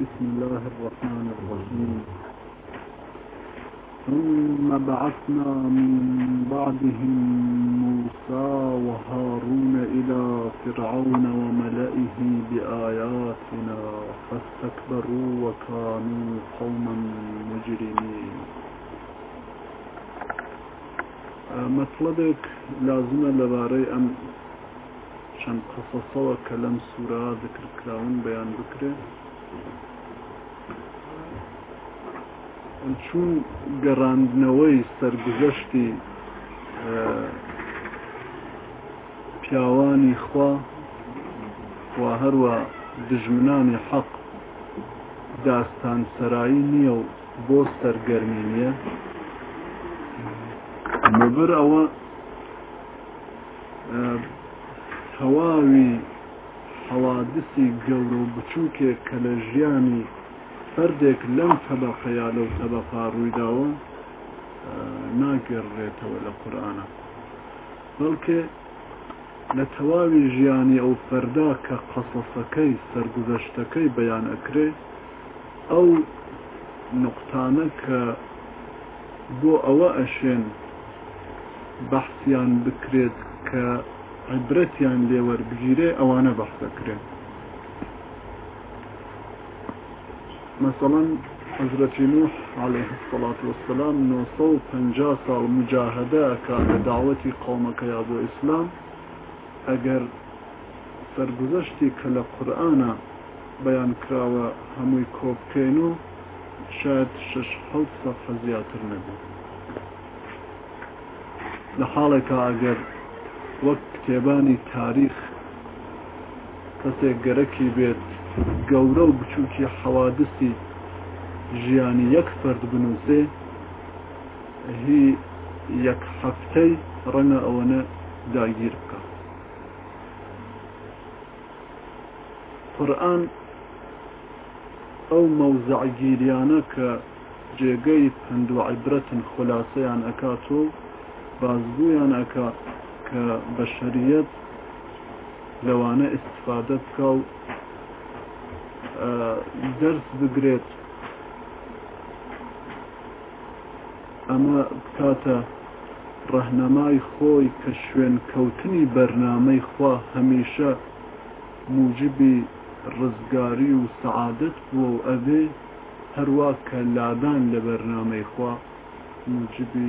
بسم الله الرحمن الرحيم ثم بعثنا من بعدهم موسى وهارون إلى فرعون وملئه بآياتنا فاستكبروا وكانوا قوما مجرمين آه، مطلبك لازم لباري أم شن قصصوك لم سورة ذكر ذکرکراون بيان ذكره چون گەڕاندنەوەی سەرگزەشتی پیاوانی خوا و هەروە دژمنانی حەق داستان سەرایی نییە و بۆ سەرگەرمینیە مەبەر ئەوە تەواوی حەوادسی گەورە و بچووکێک کە لە ژیانی فردێک لەم تەبەقەیا لەو تەبەقا ڕوویداوە ناگەڕێتەوە لە قورآانە بەڵکێ لە تەواوی ژیانی ئەو فەردا کە قەسەسەکەی سەرگوزەشتەکەی بەیان ئەکرێ ئەو نقطانە کە بۆ ئەوە ئەشێن بەحسیان بکرێت کە عبرەتیان لێوەربگیرێ ئەوانە بەختەکرێن مثلا حضرت نوح عليه الصلاة والسلام 950 سال مجاهده کە داوەتی قومەکەیا بۆ ئیسلام ئەگەر سرگزەشتی کە لە قورآە بەیان کراوە هەمووی کۆبکەین و شاید شش حوت سەفە زیاتر نەبوو لە حاڵێکە ئەگەر وەک کتێبانی تاریخ کەسێک گەرەکی بێت گەورە و بچووکی حەوادسی ژیانی یەک فرد بنووسێ هی یەک هەفتەی ڕەنە ئەوەنە داگیر بکە قورآن ئەو مەوزعگیریانە کە جێگەی پند و عیبرەتن خولاسەیان ئەکات و بازبوویان ئەکات کە بە شەریەت لەوانە استفادە بکە و دەرس بگرێت ئەمە بکاتە ڕەهنەمای خۆی کە شوێن کەوتنی بەرنامەی خوا هەمیشە موجبی ڕزگاری و سعادت بووە و ئەبێ هەروە کە لادان لە بەرنامەی خوا موجبی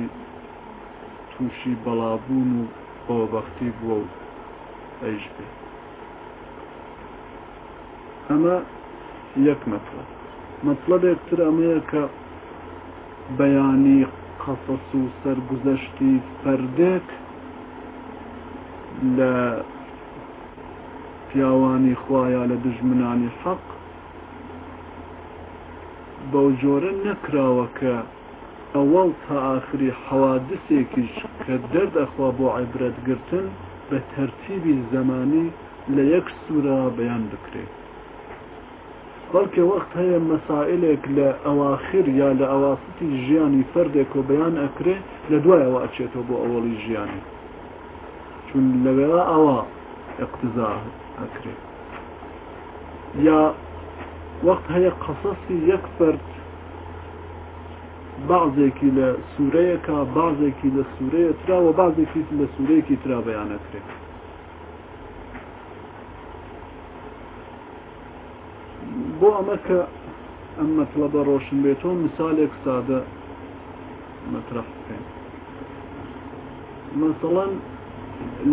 تووشی بەڵابوون و خۆبەختی بووە و ئەش بێ ئەمە یەک مەطلب مەطلبێک تر ئەمەیە کە بەیانی قەسەس و سەرگوزەشتی فەردێک لە پیاوانی خوایە لە دژمنانی حەق بەو جۆرە نەکراوە کە ئەوەڵ تا ئاخری حەوادسێکیش کە دەردەخوا بۆ عیبرەتگرتن بە تەرتیبی زەمانی لە یەک سوورە بەیان بکرێت بەڵکە وەخت هەیە مەسائلێک لە ئەواخر یا لە ئەواستی ژیانی فردێک و بەیان ئەکرێ لە دوایەوە ئەچێتەوە بۆ ئەوەڵی ژیانی چون لەوێرا ئەوە اقتزا ئەکرێت یا وەخت هەیە قەسەسی یەک فەرد بعضێکی لە سوورەیەکە بعضێکی لە سوورەیە تراوە بعضێکی لە سوورەیەکی ترا بەیانەکرێت بۆ ئەمە کە ئەم مەطلبە ڕۆشن بێتەوە مثالێک سادە مەترەف بکەین مثلەن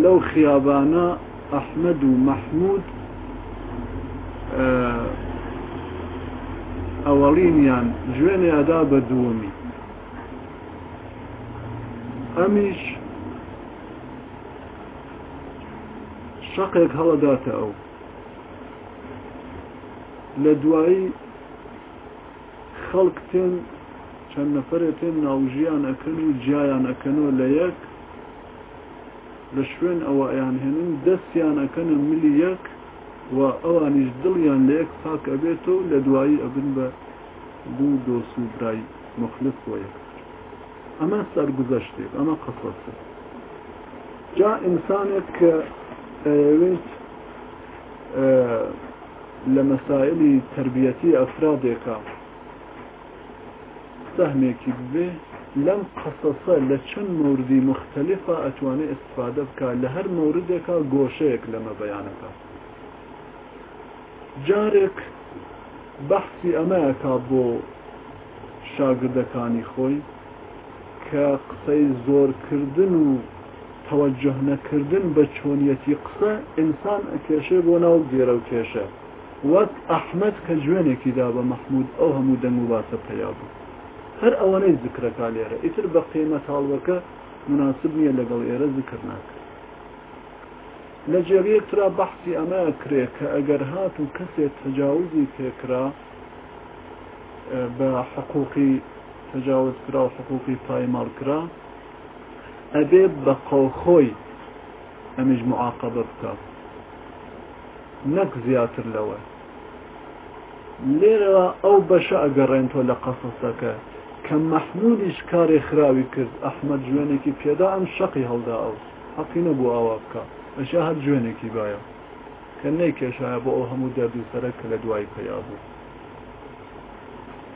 لەو خیابانە ئەحمد و مەحمود ئەوەڵینیان ژوێنێ ئەدا بە دووەمی ئەمیش شەقێک هەڵەداتە ئەو لە دوایی خەڵک تێن چەند نەفرێت تێن ناوژیان ئەەکەن و جیایان ئەەکەنەوە لە یەک لە شوێن ئەوەیان هێنن دەستیان ئەەکەن ملی یەک و ئەوانیش دڵیان لە یەک پاکە بێت و لە دوایی ئەبن بە دوو دۆس و برای مخلف بۆ یەک ئەمە سەرگوزەشتێک ئەمە قسەسە جا ئینسانێک کە ئەوێت لە مەسایلی تربیەتی ئەفرادێکە سەهمێکی بێ لەم قسەسە لە چەند موردی مختلفە ئەتوانێت ئستفادە بکە لە هەر موردێکە گۆشەیەک لەمە بەیانەکە جارێک بەحسی ئەمەیەکە بۆ شاگردەکانی خۆی کە قسەی زۆرکردن و تەوەجه نەکردن بە چۆنیەتی قسە ئینسان ئەکێشێ بۆ ناو گێرە و کێشە وەک ئەحمد کە جوێنێکیدا بە مەحمود ئەو هەموو دەنگ و باسە پیا بوو هەر ئەوەنەی ذکرەکە لێرە ئیتر بە قێمە تاڵوەکە مناسب نییە لەگەڵ ئێرە ذکر ناکرد لە جێغێکرا بەحسی ئەمە کرێ کە ئەگەر هات و کەسێک تەجاوزی پێکرا بە حقوقی تجاوز کرا و حقوقی پایمال کرا ئەبێ بە قەوخۆی ئەمیش معاقبە بکە نەک زیاتر لەوە لێرەوە ئەو بەشە ئەگەڕێن تۆ لە قەسەسەکە کە مەحمودیش کاری خراوی کرد ئەحمد جوێنێکی پێدا ئەم شەقی هەڵدا ئەو حەقی نەبوو ئاوا بکە بەشە هەر جوێنێکی باە کە نەی کێشایە بۆ ئەو هەموو دەردوسەرە کە لە دوای پیا بوو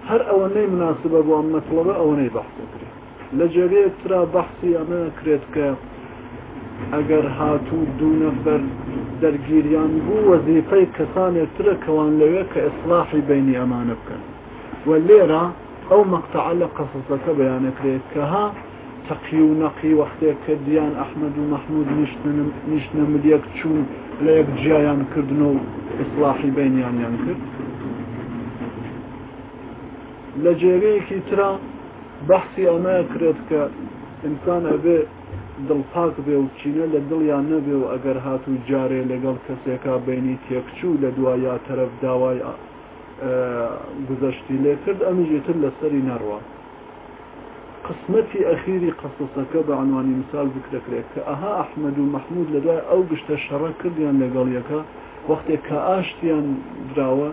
هەر ئەوەنەی مناسبە بۆ ئەم مەسڵەوە ئەوەنەی بەحسەکرێت لە جێرەیە ترا بەحسی ئەمە کرێت کە ئەگەر هاتوو دوو نەفەر دەرگیریان بوو وەزیفەی کەسانێک ترە کەوان لەوێ کە ئیسلاحی بینی ئەمانە بکەن و لێرە ئەو مەقتەع لە قەسەکە بەیانەکرێت کە ها تەقی و نەقی وەختێک کە دییان ئەحمد و مەحمود نیشتە ملیەک چوون لە یەک جیایان کردن و ئیسلاحی بینیانیان کرد لە جێگەیەکی ترا بەحسی ئەمەیە کرێت کە ئینسان ئەبێ دڵپاک بێ و چینە لە دڵیان نەبێ و ئەگەر هات و جارێ لەگەڵ کەسێکا بینی تێکچوو لە دوایە تەرەف داوای گزەشتی لێ کرد ئەمیژێتر لەسەری نەڕوە قسمەتی ئەخیری قەسەسەکە بە عنوانی مثال بکرەکرێت کە ئەها ئەحمد و مەحمود لەدوای ئەو گشتە شەڕە کردیان لەگەڵ یەکە وەختێک کە ئاشتیان دراوە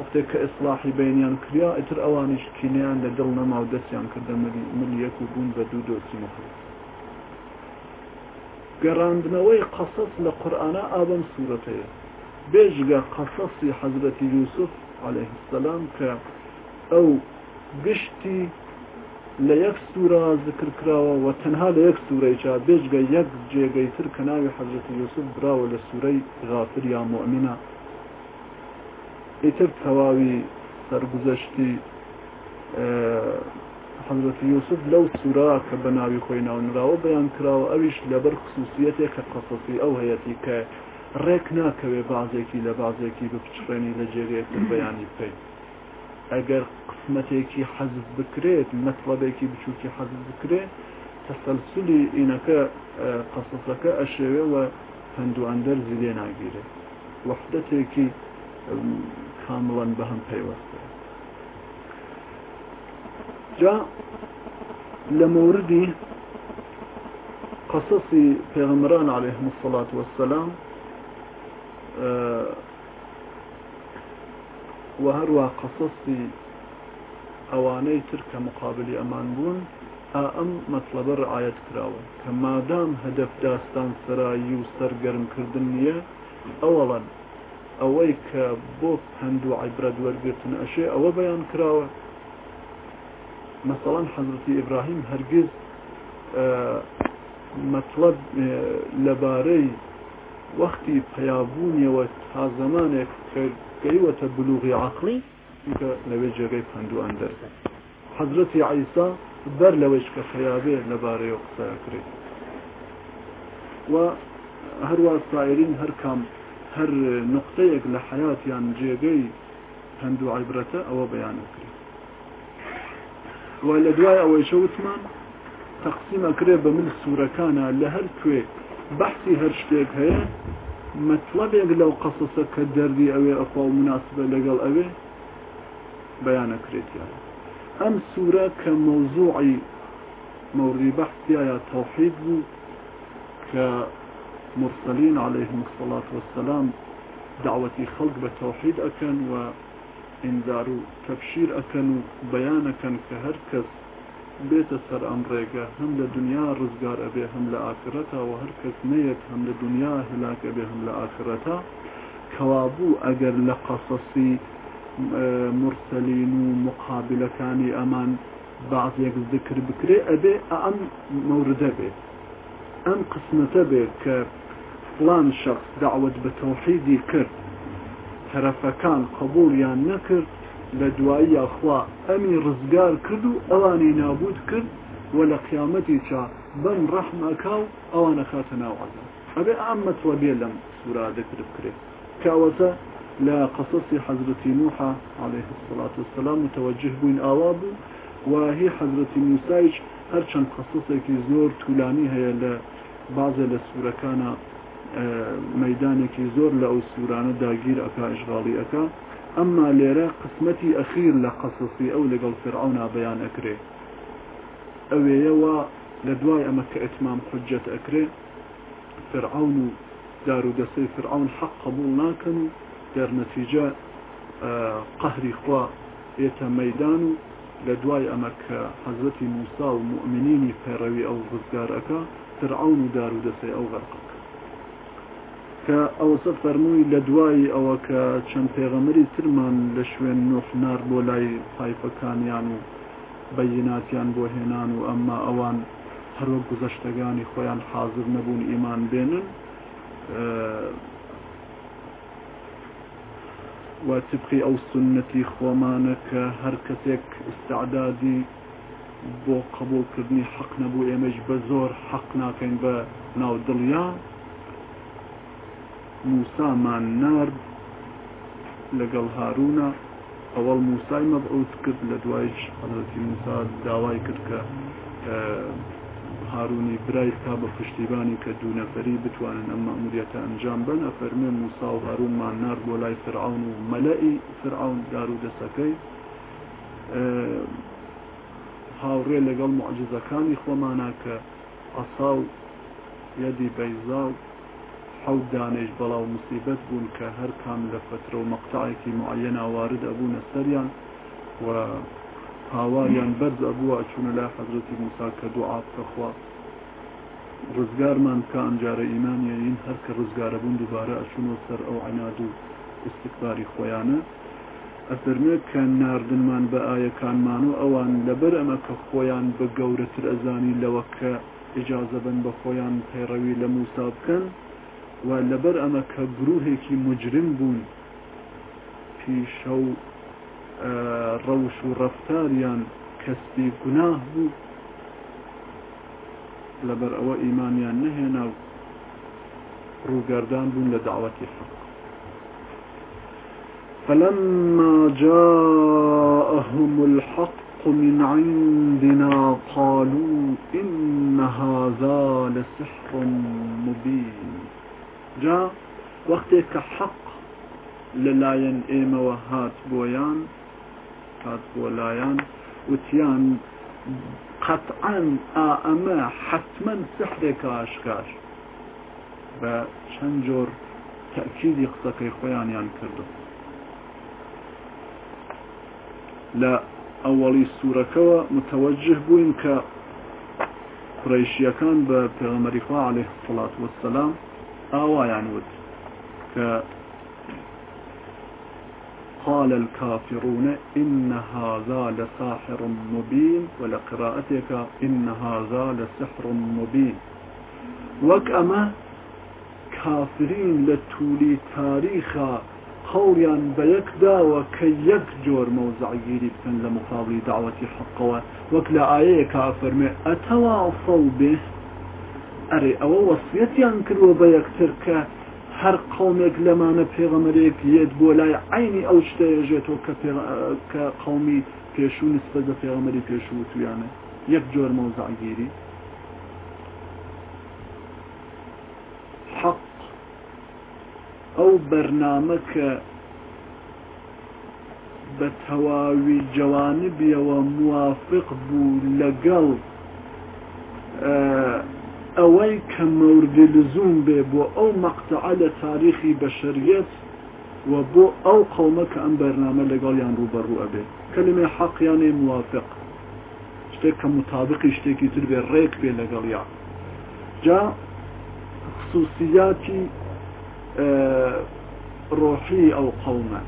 وقتێک کە ئیسلاحی بینیان کریا ئیتر ئەوانیش کینیان لە دڵ نەما و دەستیان کردە ملیەک و بوون بە دوو دۆسی مەخر گەڕاندنەوەی قەسەس لە قورآە ئابم سوورەتەیە بێژگە قەسەسی حەزرەتی یوسف عليه السلام کە ئەو گشتی لە یەک سوورا ذکر کراوە و تەنها لە یەک سوورەیچا بێژگە یەک جێگەی تر کە ناوی حەزرەتی یوسف براوە لە سوورەی غافر یا مؤمنە ئیتر تەواوی سەرگزەشتی حضرت یوسف لەو سورا کە بە ناوی خۆی ناونراوە بەیان کراوە ئەویش لەبەر خصوصیتێک کە قەسەسی ئەو هەیەی کە ڕێک ناکەوێ بازێکی لە بازێکی بپچڕێنی لە جێرێت بەیانی پێی ئەگەر قسمەتێکی حەزب بکرێت مەطلبێکی بچووکی حەزب بکرێت تەسەلسولی ئینەکە قەسەسەکە ئەشێوێ و هەندوو ئەندەر زیلێ ناگیرێت وەحدەتێکی کامڵەن بە هەم پەیوەستە جا لە موردی قەسەسی پێغمران عليههم الصلاة والسلام و هەروە قەسەسی ئەوانەی تر کە مقابلی ئەمان بوون ئەم مەطلبە ڕعاەت کراوە کە مادام هەدەف داستان سرایی و سەرگەرمکردن نییە ئەوەڵەن ئەوەی کە بۆ هەندوو عیبرەت وەرگتن ئەشێ ئەوە بەیان کراوە مەسەڵەن حەزرەتی ئیبراهیم هەرگیز مەطلب لەبارەی وەختی پیابوونیەوە تا زمانێک گەیوەتە بلوغی عقلی کە لەوێ جێگەی پندوو ئەندەر حەزرەتی عیسا بەر لەوەش کە خەیابێ لەبارەی قسەکرێت و هەروە سایرین هەر کام هەر نقطەیەک لە حیاتیان جێگەی هەندوو عیبرەتە ئەوە بەیانەکرێت وای لە دوای ئەوەی شەوتمان تەقسیمە کرێ بە من سوورەکانە لە هەر کوێ بەحسی هەر شتێک هەیە مەطلبێک لەو قەسەسە کە دەردی ئەوێ ئەفا و مناسبە لەگەڵ ئەوێ بەیانەکرێتیان ئەم سوورە کە مەوزوعی مەوری بەحسیایە تەوحید بوو کە مرسلين عليهم الصلاة والسلام دعوتي خلق بتوحيد أكن و انذار و تبشير أكن و بيان أكن كهركز بيت سر أمريكا هم لدنيا رزقار أبي هم لآخرتا وهركز نيت هم لدنيا هلاك أبي هم لآخرتا كوابو أجر لقصصي مرسلين ومقابلة كاني أمان بعضێک ذکر بکرێ ئەبێ ئەم مەوردە بێ ئەم قسمەتە بێ کە فلان شخص دعوت بە تەوحیدی کرد تەرەفەکان قبولیان نەکرد لە دوایی یاخوا ئەمی ڕزگار کرد و ئەوانی نابود کرد و لە قیامەتی چا بن ڕەحمەکە و ئەوانە خاتە ناوعدا ئەبێ ئەممە توەبێ لەم سورا دەکرد بکرێت کاوەتە لە قەسەسی حەزرەتی نوحا عليه الصلاة والسلام متوجه بووین ئاوا بوو وهی حەزرەتی موسایش هەرچەند قەسەسێکی زۆر طولانی هەیە لە بعضە لە سوورەکانە مەدانێکی زۆر لە ئەو سوورانە داگیر ئەک ئشغاڵی ئەەکە ئەمما لێرە قسمەتی ئەخیر لە قەسسی ئەو لەگەڵ فرعونا بەیان ئەکرێ ئەوەیەوە لە دوای ئەمە کە ئەتمام حجەت ئەکرێ فرعون و دار و دەسەی فرعون حەق قبول ناکەن و دەرنەتیجە قەهری خوا ئێتە مەدان و لە دوای ئەمە کە حەزەتی موسا و مؤمنینی پەیڕەوی ئەو ڕزگارەکە فرعون و دار و دەسەی ئەو غەرقەکە کە ئەوەسە فەرمووی لە دوایی ئەوە کە چەند پێغەمەری ترمان لە شوێن نۆفنار بۆ لای پایفەکانیان و بەیناتیان بۆ هێنان و ئەمما ئەوان هەروە گزەشتەکانی خۆیان حاضر نەبوون ئیمان بێنن واتبقی ئەو سنەتی خۆمانە کە هەر کەسێک استعدادی بۆ قبولکردنی حەق نەبوو ئێمەش بە زۆر حەق ناکەین بە ناو دڵیان موسامان نارد لەگەڵ هارونا ئەوەڵ موسای مەبعوت کرد لە دوایش حەزەتی موسا داوای کرد کە هارونی برای تا بە پشتیبانی کە دوو نەفەری بتوانن ئەم مەموریەتە ئەنجام بن ئەفەرمێ موسا و هارونمان نار بۆ لای فرعون و مەلەئی فرعون دار و دەسەکەی هاوڕێ لەگەڵ معجزەکانی خۆمانە کە ئەسا و یدی بەیزا و حەوت دانێژ بەڵاو مسیبەت بوون کە هەر کام لە فترە و مەقتعێکی معەن ئاوارد ئەبوونە سەریان و هاوایان بەرز ئەبووە چوونە لا حەزرەتی موسا کە دوعاات کەخوا ڕزگارمان کە ئەنجارە ئیمانیین هەر کە ڕزگارە بوون دووبارە ئەچونەوە سەر ئەو عیناد و استکباری خۆیانە ئەفرمێت کە نردنمان بە ئاەکانمان و ئەوان لەبەر ئەمە کە خۆیان بە گەورەتر ئەزانی لەوە کە ئجازە بن بە خۆیان پەیڕەوی لە موسا بکەن و لبر اما که گروهی که مجرم بون پیشو اه، روش و رفتاریان کسی گناه بو لبر او ایمانیان نهینا رو گردان بون لدعوت حق فلما جاءهم الحق من عندنا قالوا إن هذا لسحر مبين جا وەختێک کە حەق لەلایەن ئێمەوە هات بۆیان هات بۆ لایەن وتیان قەتعاان ئەمە حەتمەن سحرێک ئاشکار بە چەند جۆر تەکیدی قسەکەی خۆیانیان کردو لە ئەوەڵی سوورەکەەوە متەوەجه بووین کە قڕیشیەکان بە پێغەمەریخوا عليه فڵات وەسەسلام آوا يعني ود ك قال الكافرون إن هذا لساحر مبين ولقراءتك إن هذا لسحر مبين وكما كافرين لتولي تاريخا قوريا بيكدا وكيك جور موزعي جۆر لمقابل دعوة لە وكلا آيه كافر ما أتواصل به ئەرێ ئەوە وەسیەتیان کردوە بە یەکتر کە هەر قومێک لەمانە پێغەمەرێک یەت بۆ لای عینی ئەو شتەیەژێتەوە کە قومی پێشوو نسبەت بە پێغەمەری پێشوو تویانە یەک جۆر مەوزعگیری حق ئەو بەرنامە کە بە تەواوی جوانبیەوە موافق بوو لەگەڵ ئەوەی کە مەوردی لزوم بێ بۆ ئەو مەقتەعە لە تاریخی بەشریەت و بۆ ئەو قەومە کە ئەم بەرنامە لەگەڵیان ڕوبەڕوو ئەبێ کەلمێ حەقییانێ موافق شتێک کە مطابقی شتێکی تر بێ ڕێک بێ لەگەڵیان جا خصوصیاتی ڕۆحی ئەو قەومە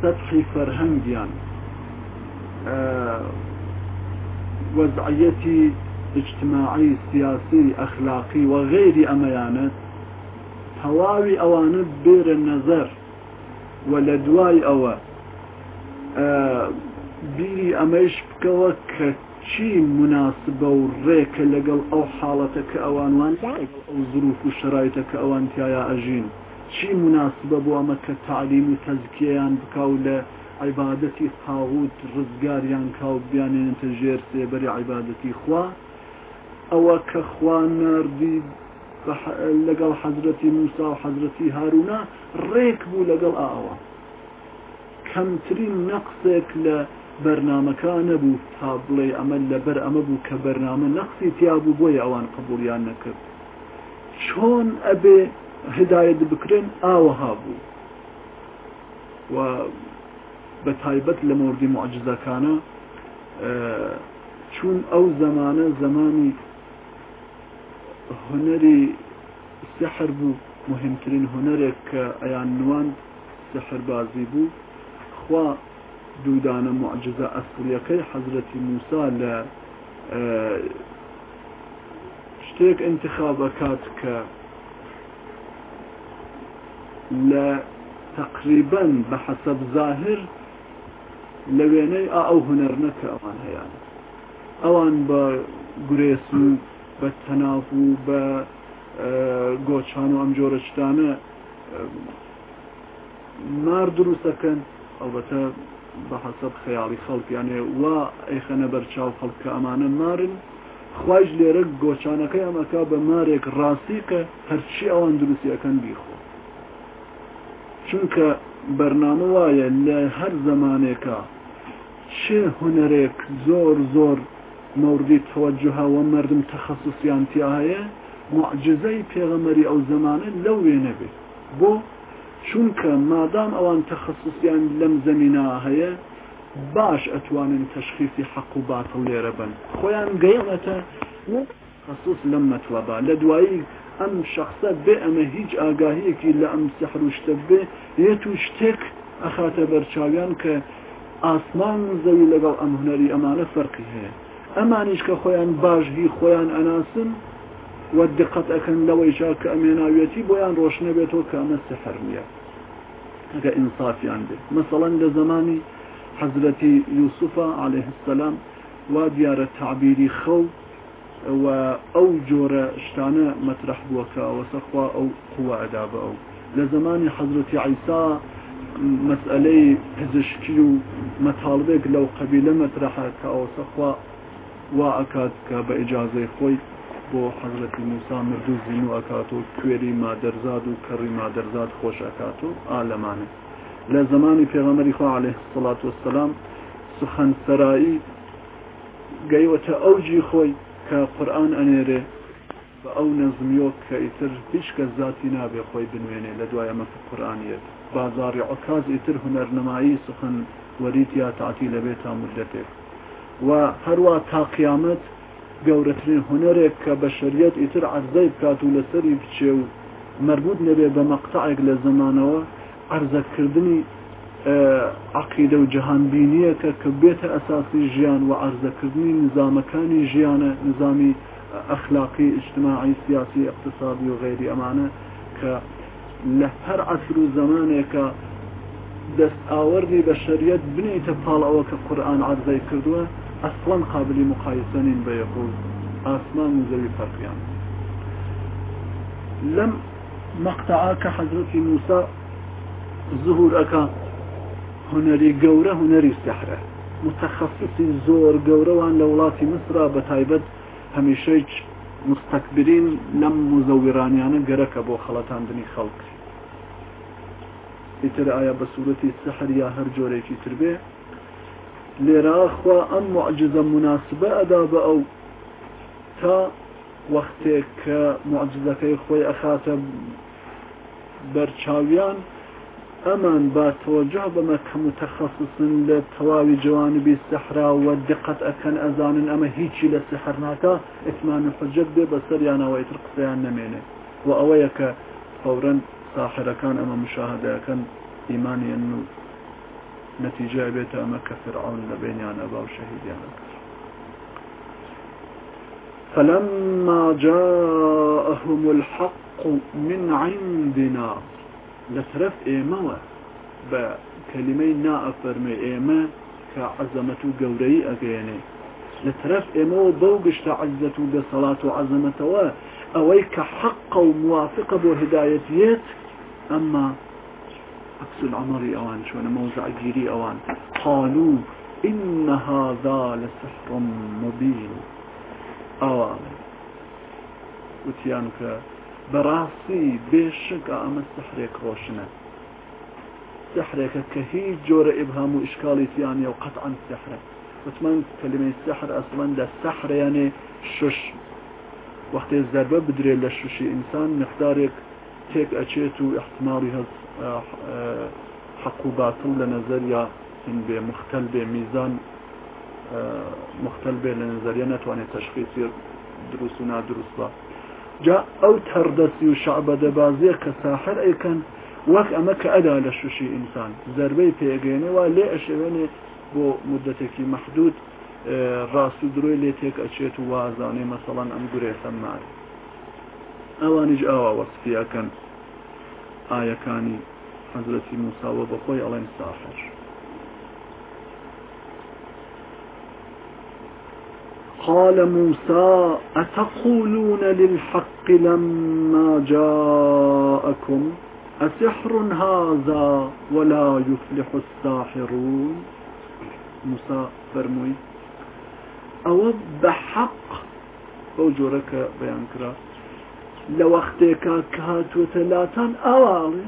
سەدخی فەرهەنگیان وەزعەتی اجتماعی سیاسی ئەخلاقی و غێری ئەمەیانە تەواوی ئەوانە بێرە نەزەر و لە دوای ئەوە بیری ئەمەش بکەوە کە چی مناسبە و ڕێکە لەگەڵ ئەو حاڵەتە کە ئەوانوان ئەو زروف و شرایتە کە ئەوان تایە ئەژین چی مناسبە بۆ ئەمە کە تعلیم و تەزکیان بکاو لە عیبادەتی خاوت ڕزگاریان کاو بیانێنێتە ژێر سێبەری عیبادەتی خوا ئەوە کە خوا نردی لەگەڵ حەزرەتی موسا و حەزرەتی هارونا ڕێک بوو لەگەڵ ئاوە کەمترین نەقسێک لە بەرنمەکە نەبوو تا بڵێ ئەمە لەبەر ئەمە بوو کە بەرنامە نەقسی تیابوو بۆی ئەوان قبولیان نەکرد چۆن ئەبێ هدایت بکرێن ئاوەها بوو و بە تایبەت لە مردی معجزەکانە چون ئەو زمانە زمانی هوەری سحر بوو مهمترین هوەرێک کە ئەیان نوان سحربازی بوو خوا دوودانە معجززە ئەسپوریەکەی حەزرەتی موسا لە شتێک انتخابەکات کە لە تقریبا بە حەسەب ظاهر لە وێنەی ئا ئەو هوەرنەکە ئەوان هەیە ئەوان بە گرێس و بە تەناف و بە گۆچان و ئەم جۆرە شتانە مار دروستەکەن ئەوبەتە بە حەسەب خەیاڵی خەڵکیانێ وا ئەیخەنە بەرچاو خەڵکە ئەمانە مارن خوایش لێرە گۆچانەکەی ئەمەکە بە مارێک ڕاستی کە هەرچی ئەوان دروستیەکەن بیخۆ چونکە بەرنامە وایە لە هەر زمانێکە چه هوەرێک زۆر زۆر موردی توجهها و مردم تخصصیانتیایە معجزەی پێغەمەری ئەو زمانە لەو وێنە بێت بۆ چونکە مادام ئەوان تەخصصیان لەم زمینا هەیە باش ئەتوانن تەشخیسی حەق و باتڵ لێرە بن خۆیان گەیڵەتە خصوص لەم مەتلەبا لە دوایی ئەم شخصە بێ ئەمە هیچ ئاگاهیەکی لە ئەم سەحروشتە بێ هێت و شتێک ئەخاتە بەرچاویان کە ئاسمان زەوی لەگەڵ ئەم هوەری ئەمانە فەرقی هەیە ئەمانیش کە خۆیان باشگی خۆیان ئەناسن وە دقەت ئەەکەن لەوەی جا کە ئەمێناوێتی بۆیان ڕۆشنە بێتەوە کامە سەفەر نییە ئەگە ئینسافیان بێت مەسەڵەن لە زمانی حەزرەتی یوسفا عليه السلام وا دیارە تعبیری خەو ئەو جۆرە شتانە مەترح بووەکەوەسەخوا ئەو قوواعدا بە ئەو لە زمانی حەزرەتی عیسا مەسئلەی پزشکی و مەتاڵبێک لەو قەبیلە مەترحە کە ئەوسەخوا وا ئەکات کە بە ئیجاازەی خۆی بۆ حەزەتی موسا مرد و زین و ئەکات و کوێری مادەرزاد و کەڕی مادەرزاد خۆش ئەکات و ئالەمانە لە زمانی پێغەمەری خۆ عليه سڵات وسلام سخەنسەرایی گەیوەتە ئەوجی خۆی کە قورآن ئەنێرێ بە ئەو نەزمیۆک کە ئیتر هیچ کە زیاتی نابێ خۆی بنوێنێ لە دوایە مەفق قورآانیت بازاری عکاز ئیتر هوەرنمایی سخن وەریت یا تعتی لەبێت تا مدەتێک و هەروە تا قیامەت گەورەترین هوەرێک کە بە شەریەت ئیتر عەرزەی بکات و لەسەری بچێ و مربوط نەبێ بە مەقتەعێک لە زمانەوە عرزەکردنی عقیدە و جەهانبینیەکە کە بێتە ئەساسی ژیان و عرزەکردنی نظامەکانی ژیانە نظامی ئەخلاقی اجتماعی سیاسی اقتصادی و غێری ئەمانە کە لە هەر عسر و زمانێکە دەست ئاوەردی بە شەریەت بنیتە پاڵەوە کە قورآن عرزەی کردووە اصلا قابلی مقایسه نین به یەخۆ ئاسمان و زەوی فەرقیان لەم مەقتەعا کە حەزرەتی موسا زهور ئەەکە هوەری گەورە هوەری سەحرە متەخصصی زۆر گەورەوان لە وڵاتی مسرا بە تایبەت هەمیشەی مستەکبرین لەم مزەویرانیانە گەرەکە بۆ خەڵەتاندنی خەڵک ئیتر ئایا بە سوورەتی سەحر یا هەر جۆرێکی تربێ لێراخوا ئەم معجزە مناسبە ئەدا بە ئەو تا وەختێک کە معجزەکەی خۆی ئەخاتە بەرچاویان ئەمان با تۆجا بەمە کە متەخەسسن لە تەواوی جوانبی سەحرا و دقت ئەکەن ئەزانن ئەمە هیچی لە سحرناکە ئتمان حجب بێ بەسەریانەوەی تر قسەیان نەمێنێ و ئەوەیە کە فورەن ساحرەکان ئەمە مشاهدەکەن ئیمانیان و نتيجة بيت أمك فرعون لە بینیان أبا وشهيد يعني کرد فلما جاءهم الحق من عندنا لترف إيموة بكلمين نافر من ئێمە كعزمة عەزەمەت و لترف إيموة بەو گشتە بصلاة و دەسەڵات حق وموافقة ئەوەی أما حەقە عكس العمر أوان انا موزع جيري أوان قالوا إن هذا لسحر مبين أوان وتيانك براسي بيشك أما سحرك روشنا سحرك كهي جور إبهام وإشكالي تياني وقطعا السحر وتمان كلمة السحر أصلا ده السحر يعني شش وقت الزربة بدري لشوشي إنسان مقدارك تێک ئەچێت و احتمالی هەز حقوباتم لە نەزەریا هین بێ مختل بێ میزان مختل بێ لە نظریە ناتوانێت تەشخیصی دروست و نادروست بە جا ئەو تەردەسی و شعبە دەبازیە کە ساحر ئەیکەن وەک ئەمە کە ئەدا لە شوشی ئینسان زربەی پێگەێنەوە لێ ئەشێوێنێ بۆ مدەتێکی مەحدود ڕاست و درۆی لێ تێک ئەچێت و وازانێ مەسەڵان ئەم گورێ سەمماری ئەوانیش ئاوا وەسفیەکەن آية كاني حضرتي موسى وبقوي على ساحر قال موسى أتقولون للحق لما جاءكم أسحر هذا ولا يفلح الساحرون موسى فرمي أو بحق أو بيانكرا لە وەختێکا کە هاتووەتە لاتان ئاواڵێ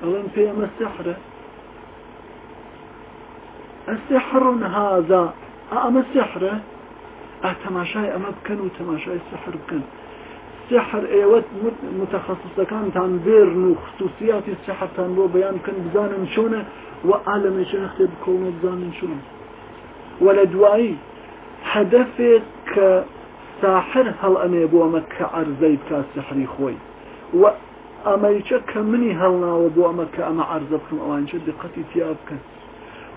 ئەڵم پێمە سەحرە ئەسحر هذا ئەمە السحر ئە تەماشای ئەمە بکەن و تەماشای السحر بکەن سحر ئێوەت متخصصەکانتان بێرن و خصوصیاتی سحرتان بۆ بەیان بکەن بزانن چۆنە و ئالەمێکی نەختێ بکەون و بزانن چۆن وە لە دوایی هەدەفێت کە ساحر هەڵ ئەمێ بۆمە کە عرزەی بکە سحری خۆی و ئەمەیچە کە منی هەڵناوە بۆ ئەمە کە ئەمە عرزە بکەم ئەوانچە دقەتی تیا بکەن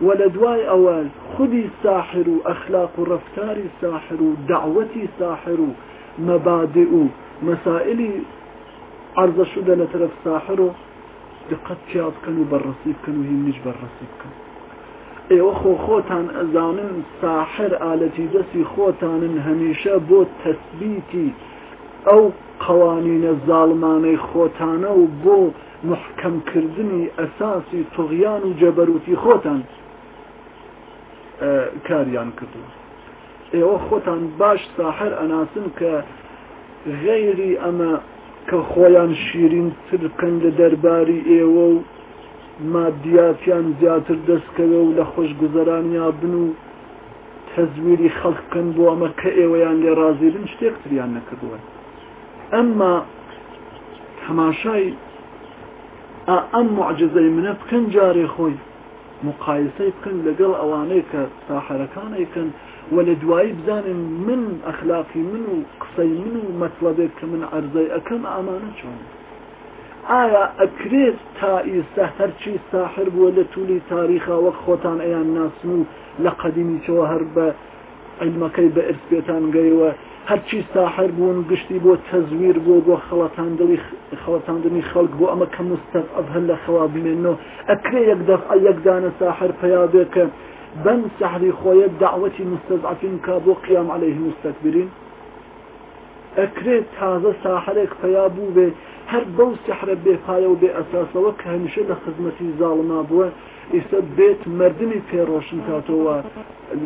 و لە دوای ئەوە خودی ساحر و ئەخلاق و ڕفتاری ساحر و دعوەتی ساحر و مەبادێ و مەسائلی عرزە شدە لە تەرەف ساحر و دقەت تیا بکەن و بەڕسی بکەن و هیچ بەڕسی بکەن ئێوە خۆ خۆتان ئەزانن ساحر ئالەتی دەستی خۆتانن هەمیشە بۆ تەسبیتی ئەو قوانینە زاڵمانەی خۆتانە و بۆ محکەمکردنی ئەساسی تغیان و جەبەروتی خۆتان کاریان کردو ئێوە خۆتان باش ساحر ئەناسن کە غەیری ئەمە کە خۆیان شیرین ترکەن لە دەرباری ئێوە و مادیاتیان زیاتر دەستکەوێ و لە خۆش گوزەرانیا بن و تەزویری خەڵکن بۆ ئەمە کە ئێوەیان لێ رازیرن شتێک تریان نەکردووە ئەمما تەماشای ئەم معجزەی منە بکەن جارێ خۆی مقایسەی بکەن لەگەڵ ئەوانەیە کە ساحەرەکانیکەن و لە دوایی بزانن من ئەخلاقی من و قسەی من و مەطلبێک کە من عەرزەی ئەەکەم ئامانە چۆن ئایا ئەکرێت تا ئێستا هەرچی ساحر بووە لە تولی تاریخە وەک خۆتان ئەیان ناسن و لە قەدیمیچەوە هەر بە علمەکەی بە ئەرسپێتان گەیەوە هەرچی ساحر بوون گشتی بۆ تەزویر بۆ بۆ خەڵەتاندنی خەڵک بۆ ئەمە کە مستەف ئەف هەر لە خەوا بمێنەوە ئەکرێ یەک دەف یەکدانە ساحر پەیاابێت کە بەم سەحری خۆیە داوەتی مستەزعفین کا بۆ قیام عليه مستەکبرین ئەکرێت تازە ساحرێک پەیا بوو بێ هەر بەو سەحرە بێپایە و بێ ئەساسەوە کە هەمیشە لە خزمەتی زاڵما بووە ئێستا بێت مردمی پێڕۆشن کاتەوە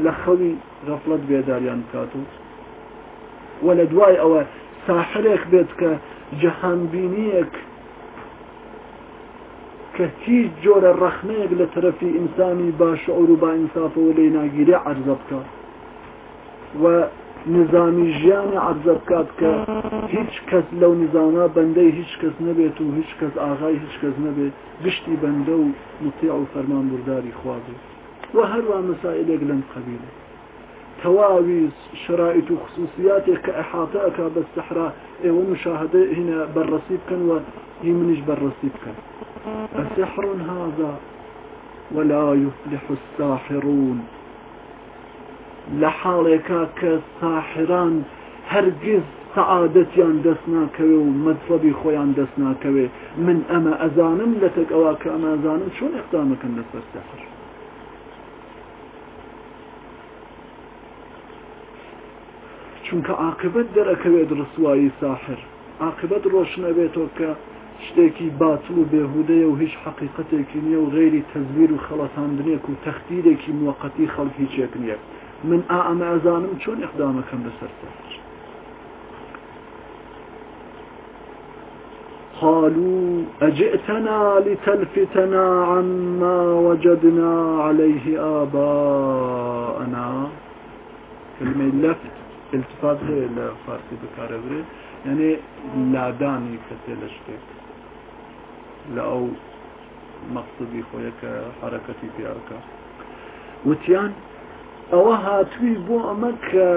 لە خەوی غەفلت بێداریان کات و وە لە دوای ئەوە ساحرێک بێت کە جەهانبینیەک کە هیچ جۆرە ڕەخنەیەک لە تەرەفی ئینسانی باشعور و با ئینسافەوە لێ ناگیری عەرزە بکە و نظامی ژیانی عرضە بکات کە هیچ کەس لەو نظامە بەندەی هیچ کەس نەبێت و هیچ کەس ئاغای هیچ کەس نەبێت گشتی بەندە و متیع و فەرمان برداری خوابێت و هەروە مەسائلێک لەم قەبیلە تەواوی شرائط و خصوصیاتێک کە ئەحاتە ئەک بە سەحرا ئێوە مشاهدە هینە بەڕسی بکەن و هی منیش بەڕسی بکەن ئەسحڕون هذا ولا يفلح الساحرون لە حاڵێکا کە ساحران هەرگیز سعادەتیان دەست ناکەوێ و مەطلبی خۆیان دەست ناکەوێ من ئەمە ئەزانم لە تێک ئەوە کە ئەمەزانم چۆن اقدامەکەن لەسەر سەحر چونکە عاقبەت دەرەکەوێت ڕسوایی ساحر عاقبەت ڕۆشنەبێتەوە کە شتێکی باتڵ و بێهودەیە و هیچ حقیقەتێکی نییە و غێری تەزبیر و خەڵەتاندنێک و تەختیرێکی موقتی خەڵکی چێک نییە من ازانم ئەزانم چۆن ئەقدامەکەم بەسەر قالوا أجئتنا لتلفتنا عما وجدنا عليه آباءنا كلمة لفت التفات لا فارسي بكار يعني لا داني كتير لشتك لأو مقصدي خويك حركتي في وتيان ئەوە هاتووی بۆ ئەمە کە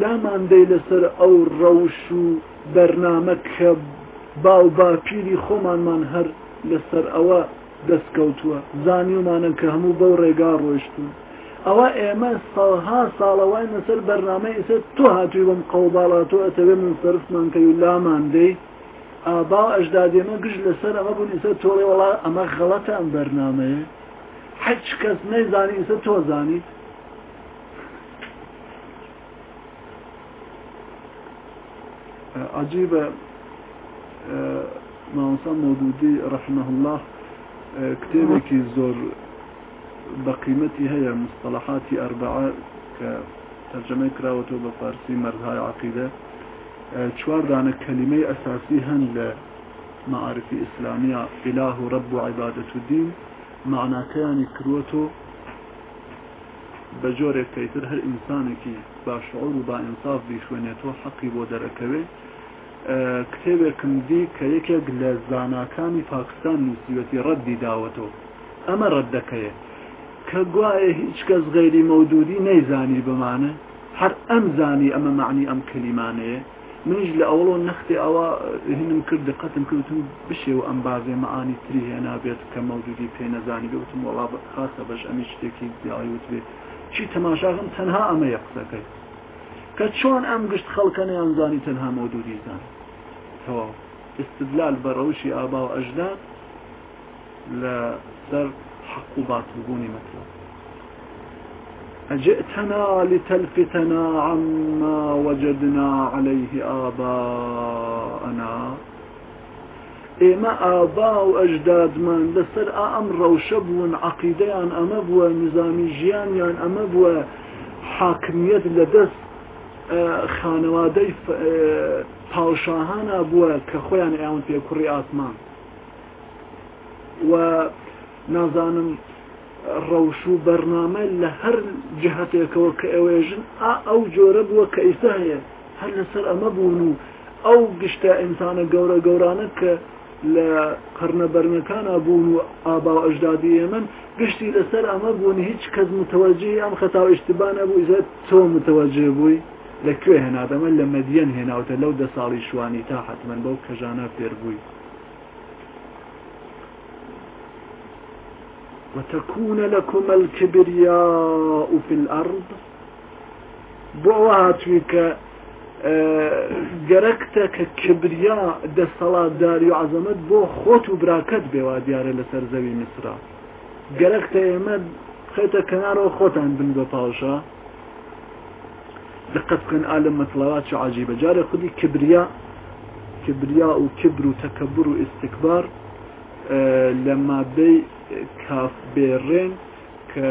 لاماندەی لەسەر ئەو ڕەوش و بەرنامە کە باو باپیری خۆمانمان هەر لەسەر ئەوە دەستکەوتووە زانیومانە کە هەموو بەو ڕێگا ڕۆشتون ئەوە ئێمە ساڵها ساڵەوای لەسەر بەرنامەی ئسە تۆ هاتووی بەم قەوباڵاتۆ ئەتەوێ من سەرفمان کەی و لاماندەی ئابا ئەشدادێمە گشت لەسەر ئەمە بوون ئسە تۆڵێ وڵا ئەمە غەڵەتان بەرنمەیە هیچ کس کەس نەیزانی تو تۆزانی عجیب اه، مامۆسا مودودی رحمه الله اه، کتێبێکی زۆر بەقیمەتی هەیە مستەلاحاتی ئەربعە کە تەرجەمەی کراوەتەوە بە فارسی مەرزهای عقیدە اه، چواردانە کەلیمەی ئەساسی هەن لە معارفی اسلامی ئیلاه و ڕب و عبادت و دین معناکەیانی کروەوە بە جۆرێک کەیتر هەر ئینسانێکی باشعور و با ئینصاف بیشوێنێتەوە حەقی بۆ دەرەکەوێت کتێبێکم دی کە یەکێک لە زاناکانی پاکستان نووسیوەتی ڕەتی داوەتەوە ئەمە ڕەتدەکەیە کە گوایە هیچ کەس غەیری مەودودی نەیزانی بمانە هەر ئەم زانی ئەمە معنی ئەم کللیمانەیە منیش لە ئەوڵۆ نەختی ئەوە هینم کرد قەتم کەوتم بشێ و ئەم بازێ مەعانی تری هەیە نابێت کە مەودودی پێنەزانی بوتم وڵا خاستە بەش ئەمی شتێکی دیاڵی وتبێ چی تەماشاغم تەنها ئەمەیە قسەکەی کە چۆن ئەم گشت خەڵکەنیان زانی تەنها مەودودیزان تەواو استدلال بە ڕەوشی ئابا و ئەژداد لە سەر حق و باتبوونی مەتلەوە أجئتنا لتلفتنا عما وجدنا عليه آباءنا ئێمە ئابا و ئەژدادمان لەسەر ئەم ڕەوشە بوون عقیدەیان ئەمە بووە نظامی ژیانیان ئەمە بووە حاکمیت لە دەست خانەوادەی پاوشاهانە بووە کە خۆیان ئەوان پێکوڕی ئاسمان و نازانم ڕەوش و بەرنامە لە هەر جهاتێکەوە کە ئەوێژن ئا ئەو جۆرە بووە کە ئیسا هەیە هەر لەسەر ئەمە بوون و ئەو گشتە ئینسانە گەورە گەورانە کە لە قرنە بەرنەکانە بوون و ئابا ئەژدادی ئێمن گشتی لەسەر ئەمە بوون هیچ کەس متوەجی ئەم خەتاو ئیشتبانە بوو زە تۆ متوەجێ بووی لەکوێ هێنادەمە لە مەدیەن هێناوتە لەو دە ساڵی شوانی تا حتمما بەو کەژانە فێر بووی وتكون لكم الكبرياء في الأرض بوهاتوك گەرەکتەکە کبریا دەسەڵاتداری و عزەمەت بۆ خۆت و براکەت بێوا دیارە لەسەر زەوی مسرا گەرەکتە ئێمە خێتە کەنارەوە خۆتان بن بە لقد كان آلم ئالم مەسلڵات چ عجیبە جارە كبرياء کبریا کبریا و کبر و تەکەبر کافبێڕێن کە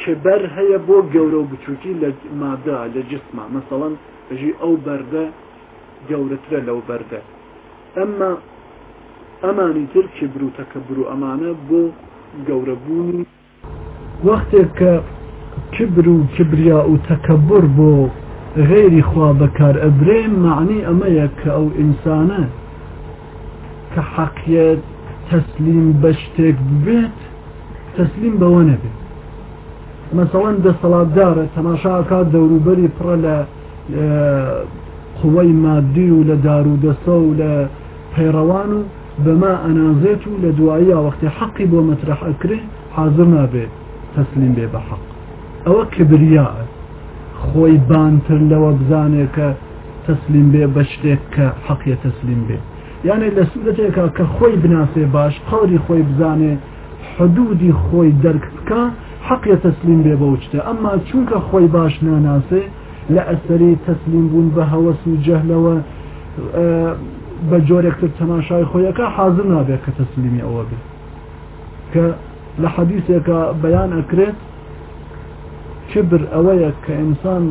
چه بەر هەیە بۆ گەورە و بچووکی لە مادا لە جسما مەسەڵەن ژی ئەو بەردە گەورەترە لەو بەردە ئەمما ئەمانی تر کبروتەکە برو ئەمانە بۆ گەورەبوونی وەختێک کە کبر و کبریا و تەکەبر بۆ غێری خوا بەکار ئەبرێ معنی ئەمەیە کە ئەو ئینسانە کە حەقیەت تەسلیم بە شتێک بێت تەسلیم بەوە نەبێت مەسەڵەن دەسەڵاتدارە تەماشاکات دەوروبەری پڕە لە قوەی مادی و لە دارودەسە و لە پەیڕەوان و بەما ئەنازێت و لە دوایی وەختی حەقی بۆ مەترەح ئەکرێ حاضر نابێت تەسلیم بێ بە حەق ئەوە کبریا خۆی بانتر لەوە بزانێت کە تەسلیم بێ بە شتێک کە حەقیە تەسلیم بێت یانێ لە سوورەتێکە کە خۆی بناسێ باش قوری خۆی بزانێ حدودی خۆی دەرککە حەقیە تەسلیم بێ بەوچتە ئەمما چونکە خۆی باش ناناسێ لە ئەسەری تەسلیم بوون بە هەوەس و جەهلەوە بە جۆرێکتر تەماشای خۆیەکە حاضر نابێت کە تەسلیمی ئەوە بێت کە لە حەدیسێکە بەیان ئەکرێت کبر ئەوەیە کە ئینسان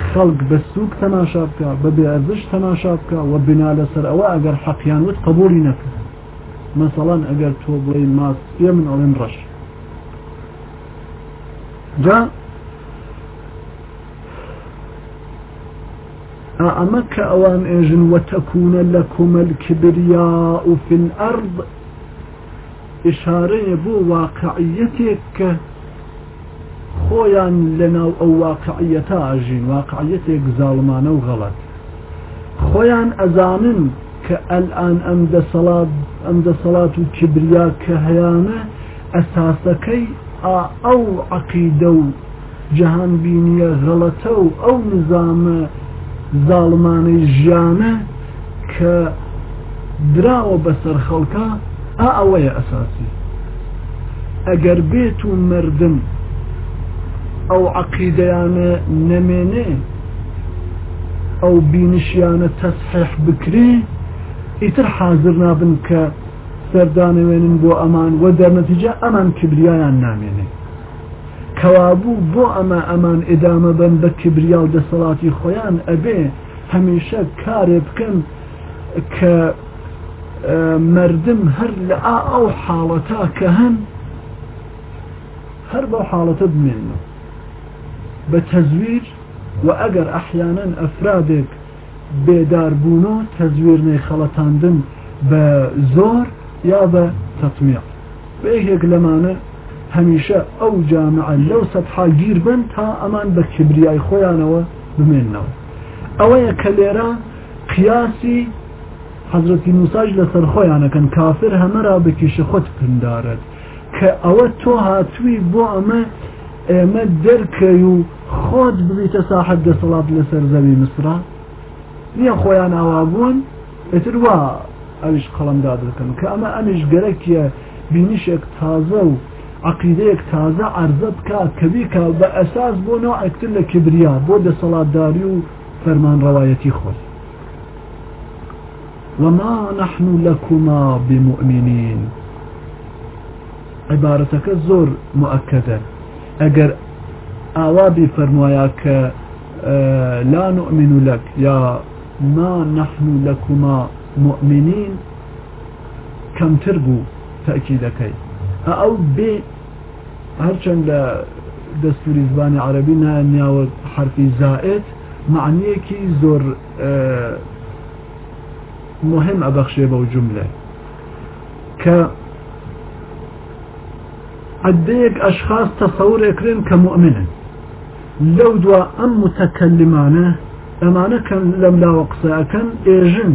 خەڵک بە سوک تەماشا بکە بە بێعزش تەماشا بکە و بنا لەسەر ئەوە ئەگەر حەقییان وت قبولی نەکرد مەسەڵان ئەگەر تۆ بڵێ ماس پێ من ئەڵێن ڕەش جا ئەمە کە ئەوان ئێژن وەتەکوونە لە کومەل کبریا و فن ئەرض ئشارەیە بۆ واقعیەتێک کە خۆیان لەناو ئەو واقعیەتە ئاژین واقعیەتێک زاڵمانە و غەڵەت خۆیان ئەزانن کە ئەلان ئەم دەسەڵات ئەم دەسەڵات و کبریا کە هەیانە ئەساسەکەی ئەو عقیدە و جەهان بینیە غەڵەتە و ئەو نظامە زاڵمانەی ژیانە کە دراوە بەسەر خەڵکە ئا ئەوەیە ئەساسی ئەگەر بێت و مردم ئەو عقیدەیانە نەمێنێ ئەو بینشیانە تەسحح بکرێ ئیتر حاضر نابن کە سەردانەوێنن بۆ ئەمان وە دەرنەتیجە ئەمان کبریایان نامێنێ کەوابوو بۆ ئەمە ئەمان ئێدامە بن بە کبریا و دەسەڵاتی خۆیان ئەبێ هەمیشە کارێ بکەن کە مردم هەر لە ئا ئەو حاڵەتا کە هەن هەر بەو حاڵەتە بمێنەوە بە تەزویر و ئەگەر ئەحیانەن ئەفرادێک بێداربوون و تەزویرنەی خەڵەتاندن بە زۆر یا بە تەتمیق بەیەک لەمانە هەمیشە ئەو جامعە لەو سەدها گیر بن تا ئەمان بە کبریای خۆیانەوە بمێننەوە ئەوەیە کە لێرە قیاسی حەزرەتی موساج لەسەر خۆیانەکەن کافر هەمەرا بکیشە خۆت پندارت کە ئەوە تۆ هاتووی بۆ ئەمە ئێمە دەرکەی و خۆت ببیتە ساحت دەسەڵات لەسەر زەوی مسرا نییە خۆیان ئاوا بوون ئتر وا ئەوش قەڵمدا دەکەن کە ئەمە ئەمیش گەرەکیە بینیشێک تازە و عقیدەیەک تازە عرضە بکە کەبیکە بە ئەساس بۆنەوە ئەکتر لە کبریا بۆ دەسەڵاتداری و فەرمانڕەوایەتی خۆت وما نحن لكما بمؤمنين عبارتك زور مؤكده اگر ئاوابی فەرموایە اه، لا نؤمن لك یا ما نحن لكما مؤمنين كم تربو تأكيدك او بێ هەرچەند لە دەستوری زبانی عربی حرف زائد زائت معنیەکی زور اه، مهم ئەبەخشێ بەو جملێ کە عدەیەک أشخاص تصور ئەکرێن کە لو دوا أم ئەم متەکەلمانە نكن لم لا قسەکەن ئێژن إيجن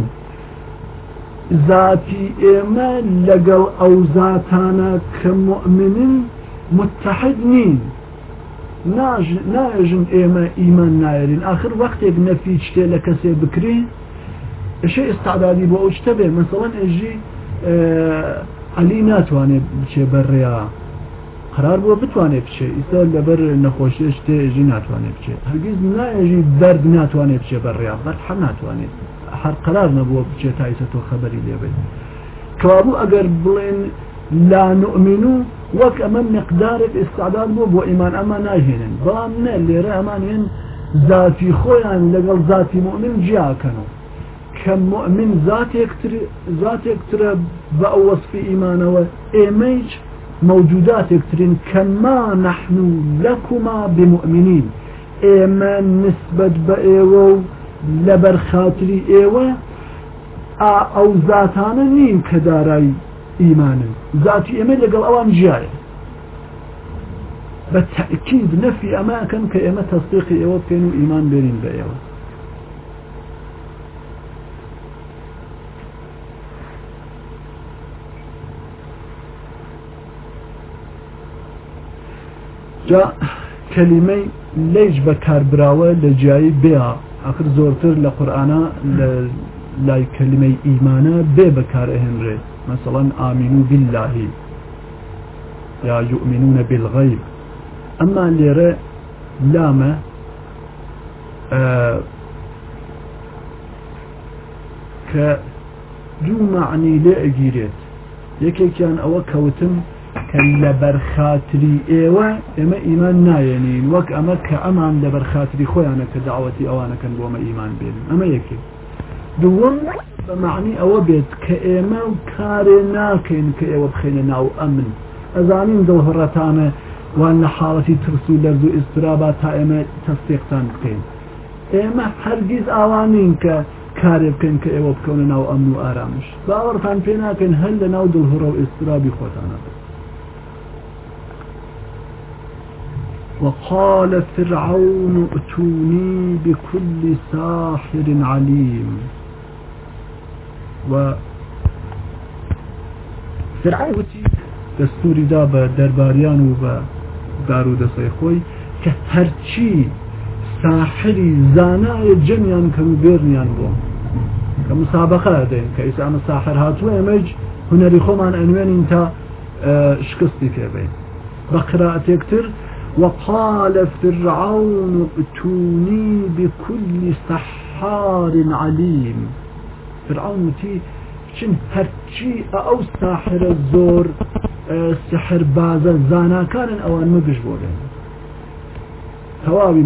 ذاتي لەگەڵ لقل أو ذاتانا كمؤمنين متحد نین ناژن ئێمە إيمان نايرين آخر وقت نەفی في اجتي کەسێ بکرین شێ استعدادي بۆ ئەو شتە بێ علي ناتواني بشي ناتوانێت قرار بووە بتوانێت بچێ ئیستا لەبەر نەخۆشیش تێژی ناتوانێت بچێت هەرگیز نایژی دەرد ناتوانێت بچێ بە ڕیاقەت هەم ناتوانێت هەر قرار نەبووە بچێت تایسە تۆ خەبەری لێبێت کەوابوو ئەگەر بڵێن لا نؤمن و وەک ئەمە مقدارێک ئستعداد بوو بۆ ئیمان ئەمە ناهێنن بەڵام نە لێرە ئەمانێن ذاتی خۆیان لەگەڵ ذاتی مؤمن جیاکەنەوە کە مؤمن ذاتێکترە بە ئەو وەسفی ئیمانەوە ئێمەیچ موجوداتك ترين كما نحن لكما بمؤمنين ايما نسبة بأيوه لبر خاطري ايوه ئەو زاتانە نیم کە دارایی ئیمانن زاتی ئێمە لەگەڵ ئەوان ژایە بە تەکیید نەفی ئەماکەن کە ئێمە تەستیقی ئێوە بکەین و ئیمان بێنین بە ئێوە جا كلمه ليج بكار براوه لجاي بها اخر زورتر لقرانا لا كلمه ايمانا به بكار اهنري مثلا امنوا بالله يا يؤمنون بالغيب اما ليره لامه آه ك معنى لا اجيرت يكي كان ئەوە کەوتم کە لە بەرخاتری ئێوە ئێمە ئیمان نایەنین وەک ئەمە کە ئەمان لە بەرخاتری خۆیانە کە داوەتی ئەوانەکەن بۆمە ئیمان بێن ئەمە یەکی دووەم بە معنی ئەوە بێت کە ئێمە کارێ ناکەین کە ئێوە بخێنە ناو ئەمن ئەزانین دڵهڕەتانە وان لە حاڵەتی ترس و لەرز و ئیسرابا تا ئێمە تەستێقتان بکەین ئێمە هەرگیز ئاوانین کە کارێ بکەن کە ئێوە بکەونە ناو ئەم و ئارامش باوەڕتان پێ ناکەن هەل لە ناو دڵهڕە و ئیسرابی خۆتانە وقال فرعون ائتوني بكل ساحر عليم و فرعوتی دەستوری دا بە دەرباریان و بە دار و دەسەی خۆی کە هەرچی ساحری زانایە جەمیان کەم بێرنیان بۆ کە مسابقە دێن کە ئیسانە ساحر هاتووە ئەمەج هوەری خۆمان ئەنوێنین تا اه، شکستی پێبین بە قراعاتێکتر وقال فرعون ائتوني بكل سحار عليم فرعون تي شن هرچی او ساحر الزور سحر بازە زاناکانن ئەوان مەگەش بۆرێن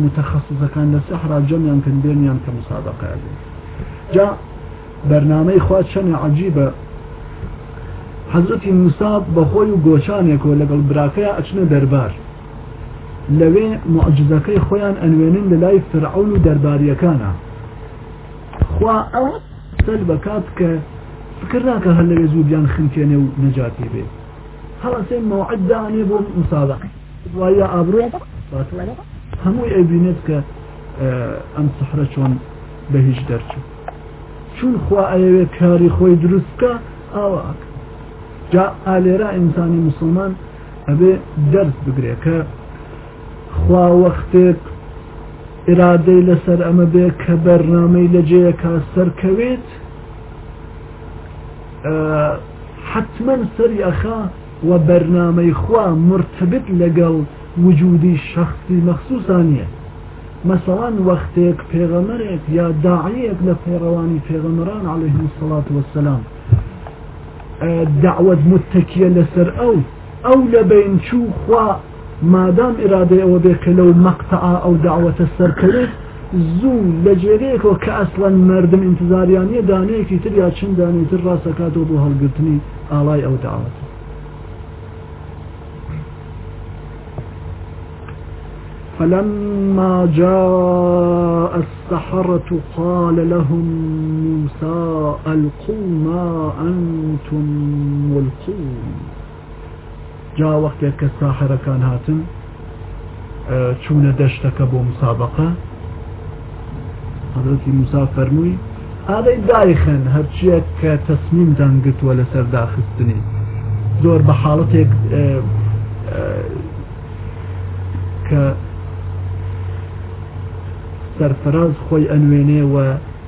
متخصصة كان للسحر سەحرا جەمیان کن بێنیان کە مسابقەیە جا برنامج خوا شن عجيبة حەزرەتی موساب بخوي وقوشان گۆچانێکەوە لەگەڵ براکەیە ئەچنە دربار لەوێ معجزەکەی خۆیان ئەنوێنن لە لای فرعون و دەرباریەکانە خوا ئەو سەر بەکات کە فکر ناکە هەر لەوێ زووریان خنکێنێ و نەجاتی بێ هەڵسێ مەوعددانێ بۆ مساادقی وایە ئابرۆ هەمووی ئەبینێت کە ئەم سحرە چۆن بە هیچ دەرچوو چون خوا ئەوێ کاری خۆی دروستکە ئاوا جا ئالێرا ئینسانی مسلمان ئەبێ دەرس بگرێ کە خوا وەختێک ئرادەی لەسەر ئەمە بێ کە بەرنامەی لەجێەکە سەرکەوێت حتمما سەری ئەخا و بەرنامەی خوا مرتبت لەگەڵ وجودی شخصی مەخصوسانە مەسەڵان وەختێک پێغەمەرێک یا داعەیەک لە پێڕەوانی پێغەمەران عليه سڵات وسلام دعوت متکیە لەسەر ئەو ئەو لە بین چوو خوا مادام ئراده ئەوە بێ کە لەو مەقتەعا ئەو داوەتە سەرکەوێت زوو لە جێرەیەکەوە کە ئەسڵەن مردم انتظاریانیە دانەیەکی تر یا چند دانێتتر ڕاستەکاتەوە بۆ هەڵگرتنی ئالای ئەو داوەت فلما جاء السحرة قال لهم موسى ألقوا ما أنتم ملقون جا وەختێک کە ساحەرەکان هاتن چوونە دەشتەکە بۆ مسابقە حەزەتی موسا فەرمووی ئادەی دایخن هەرچیەک کە تەسمیم دەنگتووە لەسەر داخستنی زۆر بە حاڵەتێک کە سەرفراز خۆی ئەنوێنێەوە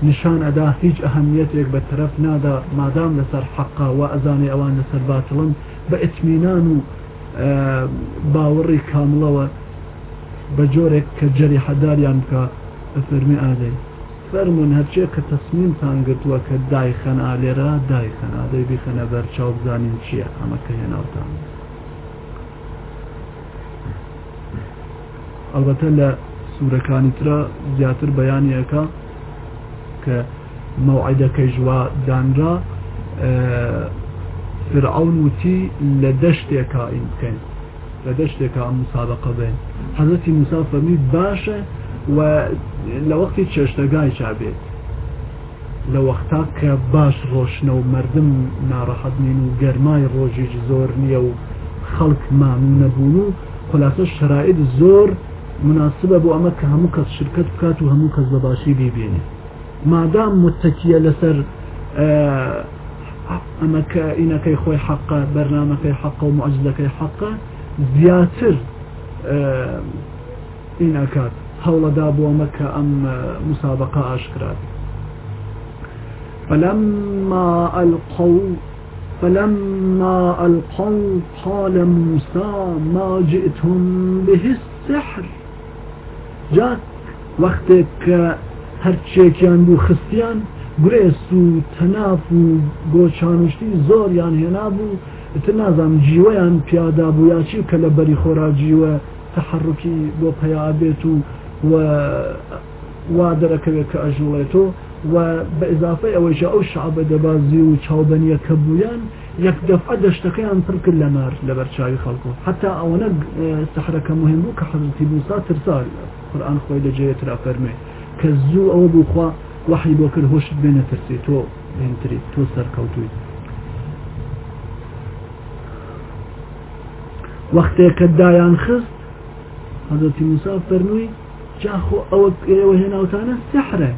نیشان ئەدا هیچ ئەهمیەتێک بە تەرەف نادا مادام لەسەر حەقا و ئەزانێ ئەوان لەسەر باتڵن بە ئتمینان و باوەڕی کامڵەوە بە جۆرێک کە جەری حەداریان بکە بە فەرمی ئادەی فەرمونون هەرچێ کە تەسمیمتان گرتووە کە دایخەن ئالێرە دایخەن ئادەی بیخەنە بەر چاو بزانین چییە ئەمەکە هێناوتان ئەلبەتە لە سوورەکانی ترە زیاتر بەیانیەکە کە مەوعیدەکەی ژوا دانرا فرعون وتی لە دەشتێکا ئین بکەین لە دەشتێکا مسابقە بێن حەزەتی موسا فەرمید باشە و لە وەختی چێشتەگای چابێت لە وەختا کە باش ڕۆشنە و مردم ناڕەحەتنین و گەرمای ڕۆژیش زۆر نییە و خەڵک مامون نەبوون و خلاصە شرائد زۆر مناسبە بۆ ئەمە کە هەموو کەس شرکت بکات و هەموو کەس بەباشی بیبێنێ مادام متتەکیە لەسەر ئەمە کە ئینەکەی خۆی حەقە بەرنمەکەی حەقە و زياتر حەقە زیاتر ئینکات هەوڵەدا بۆ مەکە ئەم مسابقه ئاشکرات فلما القوا فلما القوا قال موسى ما جئتهم به السحر جاك وقتك هەرچێکیان آه، يعني بوو خستيان گرێس و تەناف و گۆچانشتی زۆریان هێنابوو تر نازانم جیوەیان پیادا بوو یاچی کە لە بەری خۆرا جیوە تەحڕکی بۆ پیا بێت و وا دەرەکەوێت کە ئەژوڵێتەوە و بە ئضافی ئەوەیشە ئەو شعبە دەبازی و چاوبەنیە کە بوویان یەک دەفع دەشتەکەیان پرکرد لە مار لە بەرچاوی خەڵکو حتا ئەوەنە سەحرەکە مهم بوو کە حەزتی موسا ترسار قورآان خۆی لەجێت را فەرمێ کە زوو ئەوە بووخوا وحی بۆ کرد هۆشت بێنە ترسی تۆ بێنتری تۆ سەرکەوتوی وەختێک کە دایان خست حەزەتی موسا او جاخۆ هنا ئێوە هێناوتانە سحرة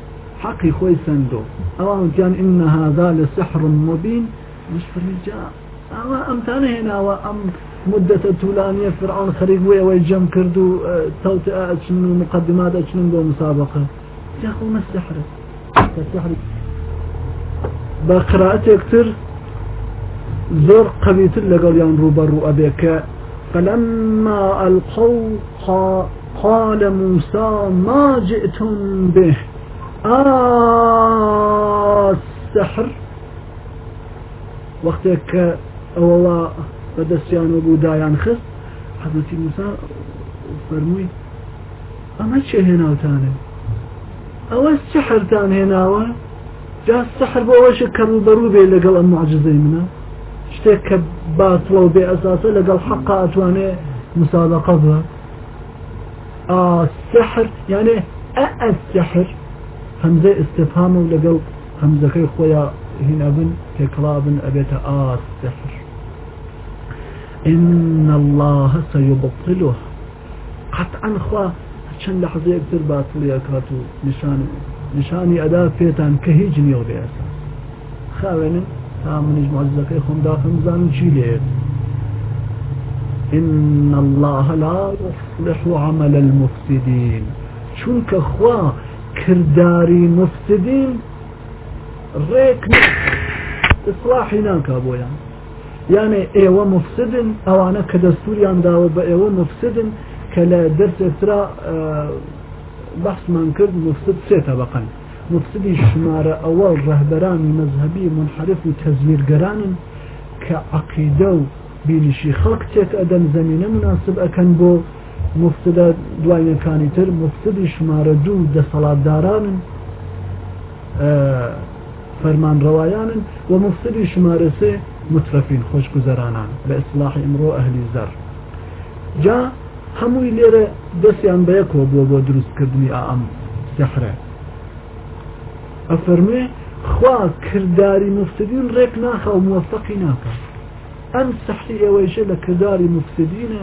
حقي خۆی سندۆ ئەوان كان ان هذا لسحر مبين مبین مشفرمی جا ئەوە هنا هێناوە ام مدة طولانية فرعون خريج ويا جم كردو توتئة اشنو مقدمات اشنو مسابقة يا أخو ما السحرة با قراءتك زور قبيت لقل يان برو أبيك فلما ألقوا قال موسى ما جئتم به آه السحر وقتك والله يانو بودا خست حضرت موسى فرمي أما شيء هنا وتاني ئەوە سحرتان هێناوە جا السحر بۆ ئەوەشە کەڕ بەرو بێ لەگەڵ ئەم معجزەی منە شتێک کە باتڵە حقا اتواني مسابقه اه السحر يعني بە السحر یانێ ئە سحر هەمزە ئستفامە و لەگەڵ هەمزەکەی خۆیان هنابن تكرابن أبيت اه السحر إن الله سيبطله قطعا خواه چند لحظه حەزەیەک تر باتڵە کات و نشانی ادا پیتان پێتان کە هیچ نیە بێ ئێستا خاوێنن تا منیش خون داخل مزان چی لێت إن الله لا يصلح عمل المفسدين چونك خوا كرداري مفسدين ريك اصلاحی ناك أبويا يعني إيوة مفسدن أوانا كدستوريان داوة بإيوة مفسدن کە لە دەرسرا بەحسمان کرد مفسد سێ تەبقەن مفسدی ژمارە ئەوە ڕەهبەرانی مەذهبی منحرف و تەزویرگەرانن کە عقیدە و بینشی خەڵک تێک ئەدەم زمینە مناسب ئەەکەن بۆ مفتدە دوایەکانی تر مفتدی ژمارە دوو دەسەڵاتدارانن فەرمانڕەوایانن و مفتدی ژمارە سێ مترفین خۆشگوزەرانان لە ئیسلاحی ئمرۆ ئەهلی زەر جا هەمووی لێرە دەستیان بەیەکەوە بۆ بۆ دروستکردنی ئام سەحرە ئەفەرمێ خوا کردداری مفتدین ڕێک ناخە و موەفقی ناکەن ئەم سەحری ئێوەیژە لە کردداری مفتدینە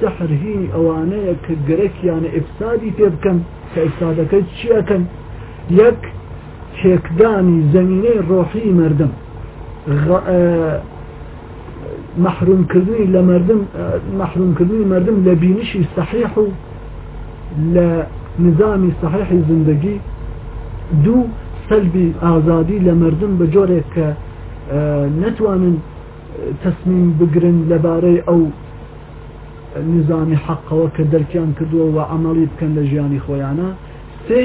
سەحر هی ئەوانەیە کە گەرەکیانە ئفسادی پێ بکەن کە ئفسادەکە چیەکەن یەک تێکدانی زەمینەی ڕۆحی مردم محرومکردنی لە مردم محرومکردنی مردم لە بینشی صحیح و لە نظامی صحیحی زندگی دوو سەلبی ئازادی لە مردم بە جۆرێک کە نتوانن تەسمیم بگرن لەبارەی ئەو نظامی حەقەوە کە دەرکیان کردووە و ئەمەڵی بکەن لە ژیانی خۆیانە سێ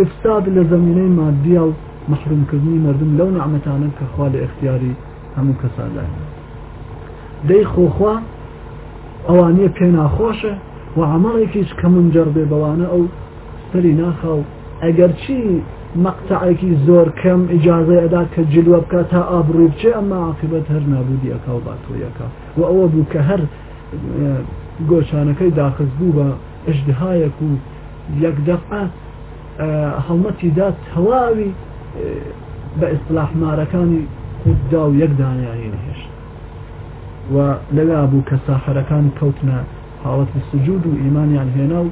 ئفساد لە زمینەی مادیە و محرومکردنی مردم لەو نعممەتانن کە خوا لە اختیاری هەموو کەسادایە دەی خۆخوا ئەوانە پێ ناخۆشە و عمەڵێکیش کە منجەر بێ بەوانە ئەو سەری ناخاو ئەگەر چی مەقتعێکی زۆر کەم ئیجاازی ئەدا کە جلوە بکە تا ئابڕی بچێ ئەمە عقیبەت هەر نابودی ئەکا و باتۆیەکە و ئەوە بوو کە هەر گۆچانەکەی داخست بوو بە ئەشدهایەک و یەک دەفع هەڵمەتی دا تەواوی بە ئیسلاحمارەکانی خوددا و یەکدانیانی نهێشت و لەوێ بوو کە ساحەرەکان کەوتنە حاڵەت سجود و ئیمانیان هێنا و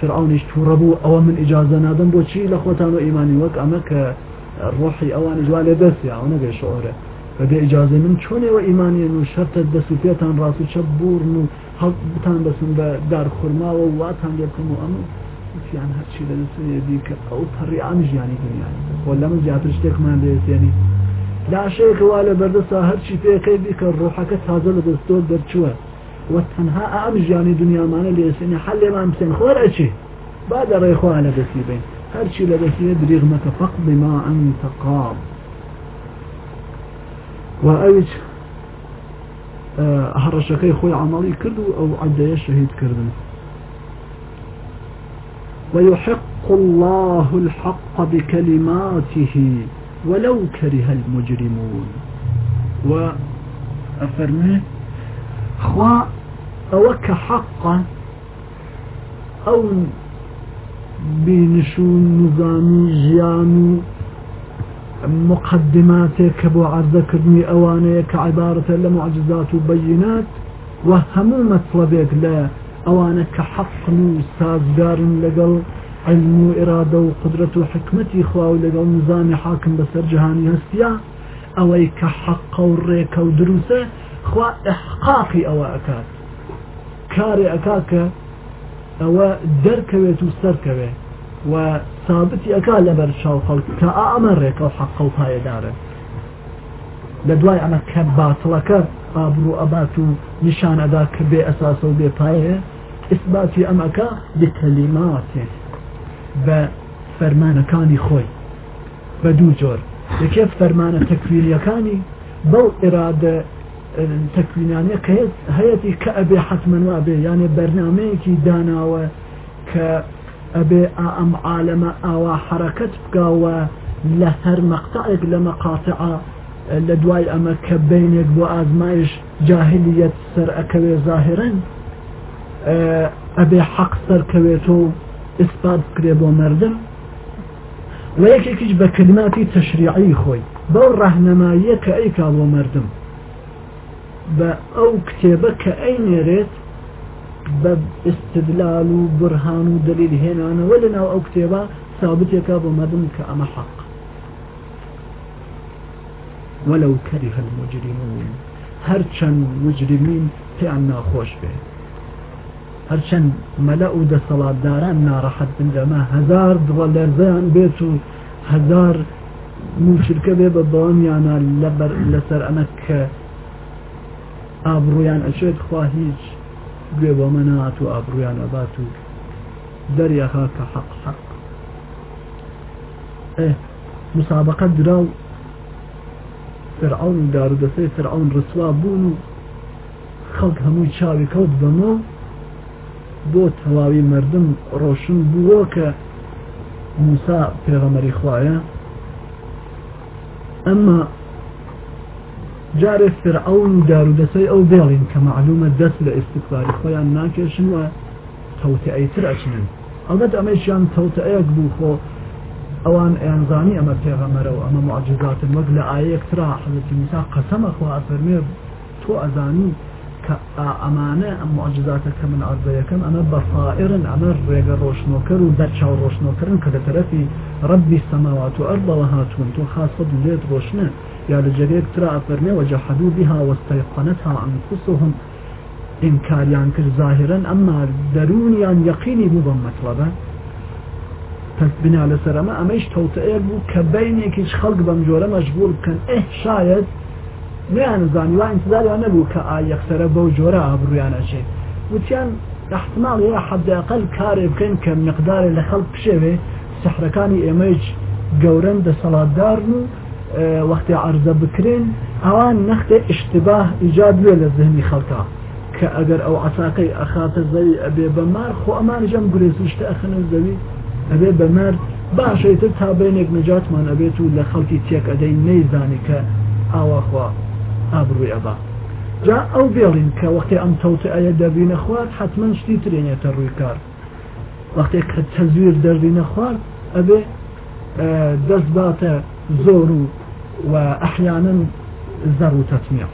فرعونیش تووڕەبوو ئەوە من ئیجازە نادەم بۆچی لە خۆتان و ئیمانی وەک ئەمە کە ڕۆحی ئەوان جووا لە دەستی ئەو نەگەی شعرە بەبێ ئیجازە من چۆنێەوە ئیمانیان و شەرتە دەست و پێتان ڕاست و چە بورن و هەڵتان بەسم بە دارخورماوە و واتان لێکم و ئەمە یان هەرچی لە دەستی کە ئەو پەڕی ئەم ژیانی دنیای خۆ لەمە زیاتر شتێکمان دەێنی لعشيك وعلى بردسة هرشي فيك يبيك الروحك تازل بستور درشوة وتنها أعمج يعني دنيا مانا ليسيني حل ما أمسين خور أشي بعد ريخوها لبسي بين هرشي لبسي يدريغ ما تفقد ما أنت قام وأيج أهرشك يخوي عمري كدو أو عدي الشهيد كردن ويحق الله الحق بكلماته ولو كره المجرمون وأفرمي خوا أوك حقا أو بينشون نظامي ژیان مقدماتك ابو عرض ذكرني اوانيك عباره لمعجزات وبينات لە معجزات لا اوانك حق هەموو مەطلبێک لقل علم و إرادة و قدرة و حكمتي و لغو نظام حاكم بسر جهاني هستيا إيكا حق و ريكا و دروسه خواه احقاقي اوه اكاد كاري اكاك اوه دركوه و سركوه و ثابتي اكا لبر شاو خلق تا امر ريك و حق و طايا داره لدواي انا كب باطلك ابرو اباتو نشان اداك بأساس و بطايا اثباتي امكا بكلماتي بە فەرمانەکانی خۆی بە دوو جۆر یەکێ فەرمانە تەکویریەکانی بەو ئێرادە تەکوینانە کە هەیەی کە ئەبێ حتممەوا بێ یانێ بەرنمەیەکی داناوە کە ئەبێ ئەم عالەمە ئاوا حرەکەت بگاوە لە هەر مەقتەك لە مەقاتعە لە دوای ئەمە کە بینێک بۆ ئازمایش جاهلیت سەر ئەکەوێ ظاهرن ئەبێ حەق سەرکەوێت و ئسپات بکرێ بۆ مردم و یەکێکیش بە کلماتی تەشریعی خۆی بەو ڕەهنەماییە کە ئەیکا بۆ مردم بە ئەو کتێبە کە ئەی نێرێت بە استدلال و برهان و دلیل هێنانەوە لەناو ئەو کتێبە ثابتێکا بۆ مردم کە ئەمە حق ولو كره المجرمون هرچەند مجرمین پێیان ناخۆش بێت هەرچەند ملاو دا دەسەڵاتداران داران بنجەمە هزار دڵە لەرزەیان هزار موشرکە بێ بە بەڵامیانە لەبەر لەسەر ئەمە کە ئابرویان ئەچێت خوا هیچ گوێ بۆ مە نات و ئابرویان ئەبات و دەریەها کە حق حق مسابقە مسابقة دراو فرعون دارودەسەی فرعون ڕسوا بوون و خەڵک هەمووی چاوی کەوت بۆ تەواوی مردم ڕۆشن بووە کە موسا پێغەمەری خوایە ئەمما جارێ فرعون دارودەسەی ئەو بێڵین کە معلومە دەست لە ئستیقلاری خۆیان ناکێشن وە تەوتعیتر ئەچنن ئەڵبەت ئەمەشیان تەوتەیەک بوو خۆ ئەوان ئەیانزانی ئەمە پێغەمەرەوە ئەمە معجززاتن وەک لە ئایەکترا حەزتی میسا قەسەمە خوا ئەفەرمێ تۆ ئەزانی ئەمانە معجزات معجزاتەکە من كم أنا بصائر أنا ڕێگە ڕۆشنۆکەر و بەرچاو ڕۆشنۆکردن کە لە تەرەفی ڕبی سەماوات و ئەردەوە هاتوون تۆ خاصەت لێت ڕۆشنە یا لە جەرێک ترا ئەفەرمێەوە بها واستيقنتها ها ئەنفسهم ئینکاریان کرد ظاهرن ئەمما دەرونیان یەقینی بوو بەم مەطلبە پس بنا لەسەر ئەمە ئەمەش تەوتەیە بوو کە بینێکیش خەڵک بەم جۆرە مەشغول نویان زانی وا انتظاریان نەبوو کە ئا یەخسەرە بەو جۆرە ئابرویانەچێت وتیان احتمال یا حداقل کارێ بکەین کە مقدارێ لە خەڵک پشێوێ سەحرەکانی ئێمەج گەورەن دەسەڵاتدارن و وەختی عرضە بکرێن ئەوان نەختە اشتباه ایجاد لێ لە زهنی خەڵکە کە ئەگەر ئەو عساقی ئەخاتە زەوی ئەبێ بەمار خۆ ئەمانژەم گرێزیشتە ئەخنە زەوی ئەبێ بەمار باشێتر تا بێنێک نجاتمان ئەبێت و لە خەڵکی تێک ئەدەی نەیزانی کە ئاواخوا ئابروی ئەبا جا ئەو بێڵین کە وەختی ئەم تەوتە ئەیە دەبینە خوارد حتمما شتی ترێنێتە ڕووی کار وەختێک کە تەزویر دەبینە خوارد ئەبێ دەستباتە زۆر و و ئەحیانن زەر و تەتمێ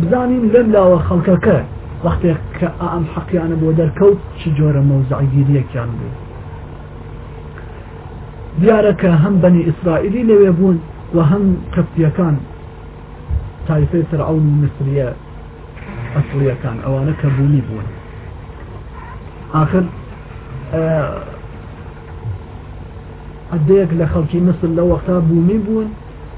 بزانین لەم لاوە خەڵکەکە وەختێک کە ئەم حەقییانە بۆ دەرکەوت چ جۆرە مەوزعگیریەکیان بوو دیارە کە هەم بەنی ئیسرائیلی لەوێ بوون و هەم کەفتیەکان تایفەی فرعون و مسریە كان ئەوانە کە بوونی آخر اديك آه، لخلقي مصر لو وقتها بوني بون بوون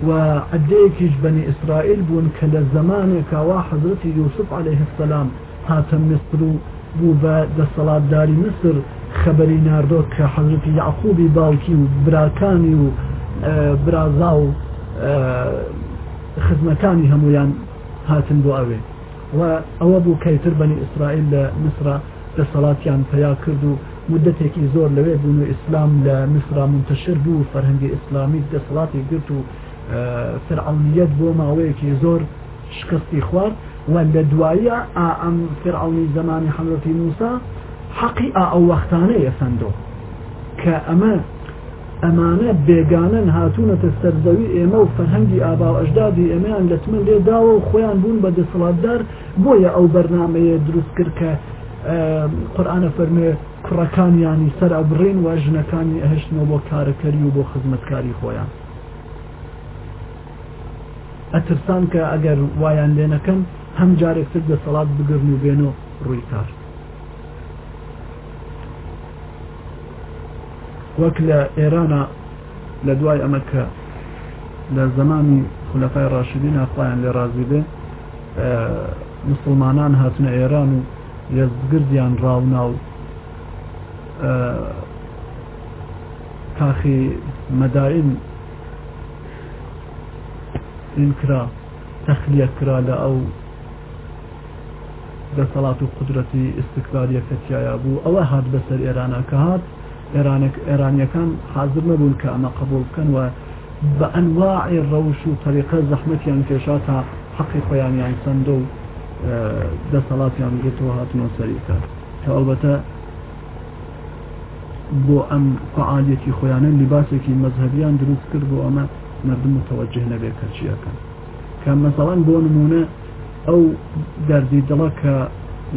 و عدەیەکیش بەنی ئیسرائیل بوون کە لە زمانێکاوا حەزرەتی عليه السلام هاتە مصر بوبا بوو بە دەسەڵاتداری مصر خبري ناردوك کە يعقوب باوكي و براکانی و آه، خزمەکانی هەمویان هاتن بو اوه و او ابو كيتر بني اسرائيل لمصر لصلاة يان فيا كردو کرد و مدتێکی زۆر لەوێ بوون و ئیسلام لە مسرا منتەشر بوو فەرهەنگی ئیسلامی دەسەڵاتی گرت و فرعونیت بۆ ماوەیەکی زۆر شکستی خوارد و لە دوایە ئام فرعونی زمانی حملەتی موسا حەقی ئا ئەو وەختانەیە ئەمانە بێگانن هاتوونەتە سەرزەوی ئێمە و فەرهەنگی ئابا ئەشدادی ئەمەیان لەتمن لێداوە و خۆیان بوون بە دەسەڵاتدار بۆیە ئەو بەرنمەیە دروست کرد کە قورآانە فەرمێ کوڕەکانیانی سەر ئەبڕین و ژنەکانی ئەهشتنەوە بۆ کارەکەری و بۆ خزمەتکاری خۆیان ئەترسان کە ئەگەر وایان لێنەکەم هەم جارێکتر دەسەڵات بگرن و بێنەوە ڕووی کار وەک لە ئێرانە لە دوای ئەمەکە لە زمانی خولەکای ڕاشدینە خۆیان لێ ڕازی بێ مسلمانان هاتنە ئێران و یزگردیان ڕاونا و کاخی مەدائین اینکرا تەخلیە کرا لە ئەو دەسەڵات و قدرەتی ئستکلاریەکەتیایە بوو ئەوە هات بەسەر ئێرانە کە هات ئێرانیەکان حاضر نەبوون کە ئەمە قبول بکەن و بە ئەنواعی ڕەوش و طریقە زەحمەتیان کێشا تا حەقی خۆیانیان سندە و دەسەڵاتیان گرتەوە هاتنەوە سەریکە کە ئەلبەتە بۆ ئەم فعالەتی خۆیانە لیباسێکی مەذهبیان دروست کرد بۆ ئەمە مردم متوەجه نەبێ کەچیەکەن کە مەسەڵان بۆ نمونە ئەو دەردی دڵە کە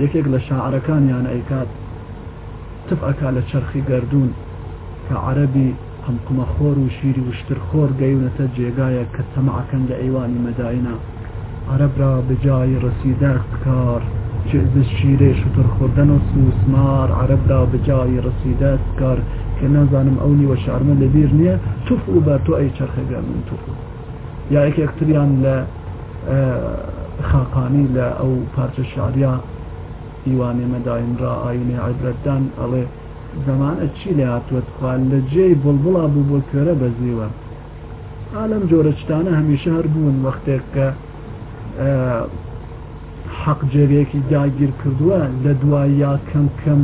یەکێک لە شاعرەکانیان ئەیکات تف ئەکا لە چرخی گردردون کە عەربی قمقمە خۆر و شیری وشتر خۆر گەیونەتە جێگایە کە تەماعەکەن لە ئەیوانی مەداینە عەرەبرا بجای ڕسیدەر بکار چز شیرێ شتر خوردن و سوسمار عەرەبدا بجای ڕسیدەست کار کە نازانم ئەونی وە شارمە لەبیر نییە توف و بە تۆ ئەی چرخەگەمون توف یا یەکێکتریان لە خاقانی لە ئەو پارچە شاریا دیوانێمە داینرا ئاینێ عیبرەتدان ئەڵێ زەمانە چی لە هاتووەت خوال لە جێی بڵبڵا بوو بۆ کۆرە بەزیوە ئالم جۆرە شتانە هەمیشە هەر بوون وەختێک کە حەق جێرێکی داگیر کردووە لە دوای یا کەم کەم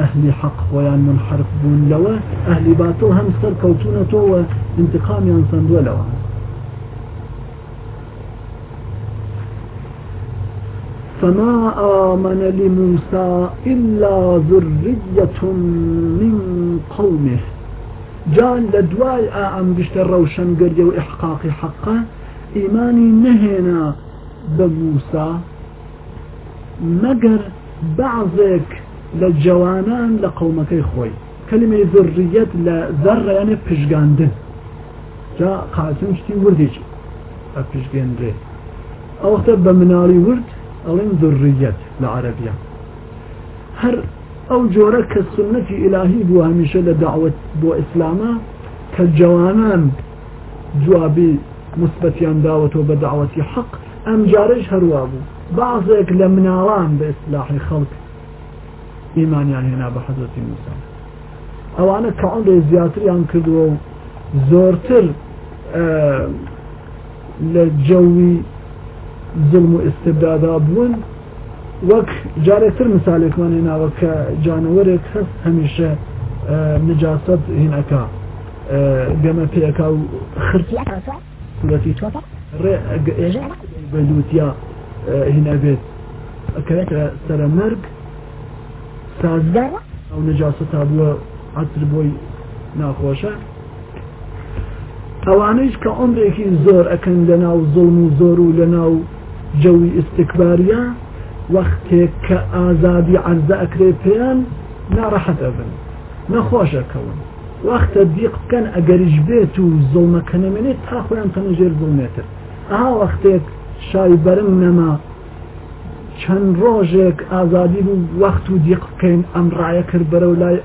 ئەهلی حەق خۆیان من حرف بوون لەوە ئەهلی باتڵ هەم سەر کەوتونە تۆوە انتقامیان سندووە لەوە فما آمن لموسى إلا ذرية من قومه جان لدواي آم بشت روشن قرية وإحقاق حقه إيماني نهنا بموسى مقر بعضك لجوانان لقومك خوي كلمة ذرية لذرة يعني بشقاندن جا قاسم شتي ورديش بشقاندن أو وقتا بمناري ورد ئەڵێن ذڕیەت لە عەرەبیە هەر ئەو جۆرە کە سنەتی ئیلاهی بوو هەمیشە لە داوت بۆ ئیسلامە کە جوانان جوابی مثبتیان داوەتەوە بە داوەتی حەق ئەم جارش هەروە بوو بعضێک لە مناڵان بە ئیسلاحی خەڵک ئیمانیان هێنا بە حەزەتی موسان ئەوانە کە ئەڵێ زیاتریان کردووە و زۆرتر لە جەوی زلم و استبدادا بوون وەک جارێکتر مثالێکمانێ ناوە کە جانەوەرێک هەست هەمیشە نجاست هینەکە گەمە پێەکە و خرتی بەلووتیا هینە بێت ئەکەوێتە سرە مەرگ سازدا ئەو نجاست تا بووە عتر بۆی ناخۆشە ئەوانەیش کە عمرێکی زۆر ئەکەن لە ناو زڵم و زۆر و لە ناو جەوی ئستکباریە وەختێک کە ئازادی عەرزە ئەکرێ پێیان ناڕەحەت ئەبن نەخۆشەکەون وەختە دیق بکەن ئەگەریش بێت و زڵمەکەنەمێنێت تا خۆیان تەنەژێر زڵمێتر ئاها وەختێک شای بەرم نەما چەند ڕۆژێک ئازادی بوو وەخت و دیق بکەین ئەم ڕایە کرد بەرە لای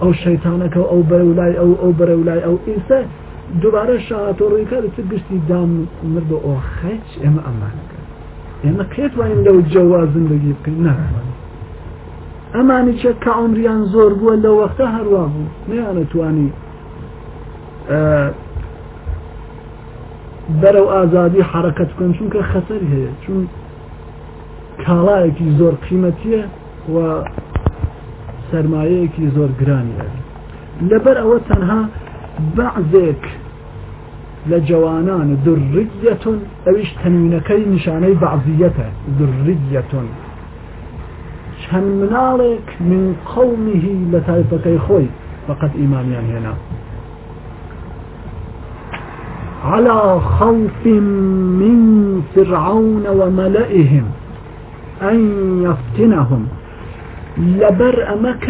ئەو شەیتانەکە ئەو بەرە لای ئەو ئەو بەرە لای ئەو ئینسە دووبارە شاتۆڕیکە لە گشتی دام مرد و ئۆخەج ئێمە ئەمانەکە ئێمە پێتوانین لەو جەوا زندگی بکەین ناتوانین ئەمانی چە کە عمریان زۆر بووە لە وەختە هەروە بوو نیانەتوانی بەرەو ئازادی حرەکەت بکەن چونکە خەسەر هەیە چون کاڵایەکی زۆر قیمەتیە و سەرمایەیەکی زۆر گرانی لەبەر ئەوە تەنها بەعزێک لجوانان ذرية اوش تنوينكي نشاني بعضيته ذرية چەند منالك من قومه لە خوي فقد فقط يعني هنا على خوف من فرعون وملئهم أن يفتنهم لبر أمك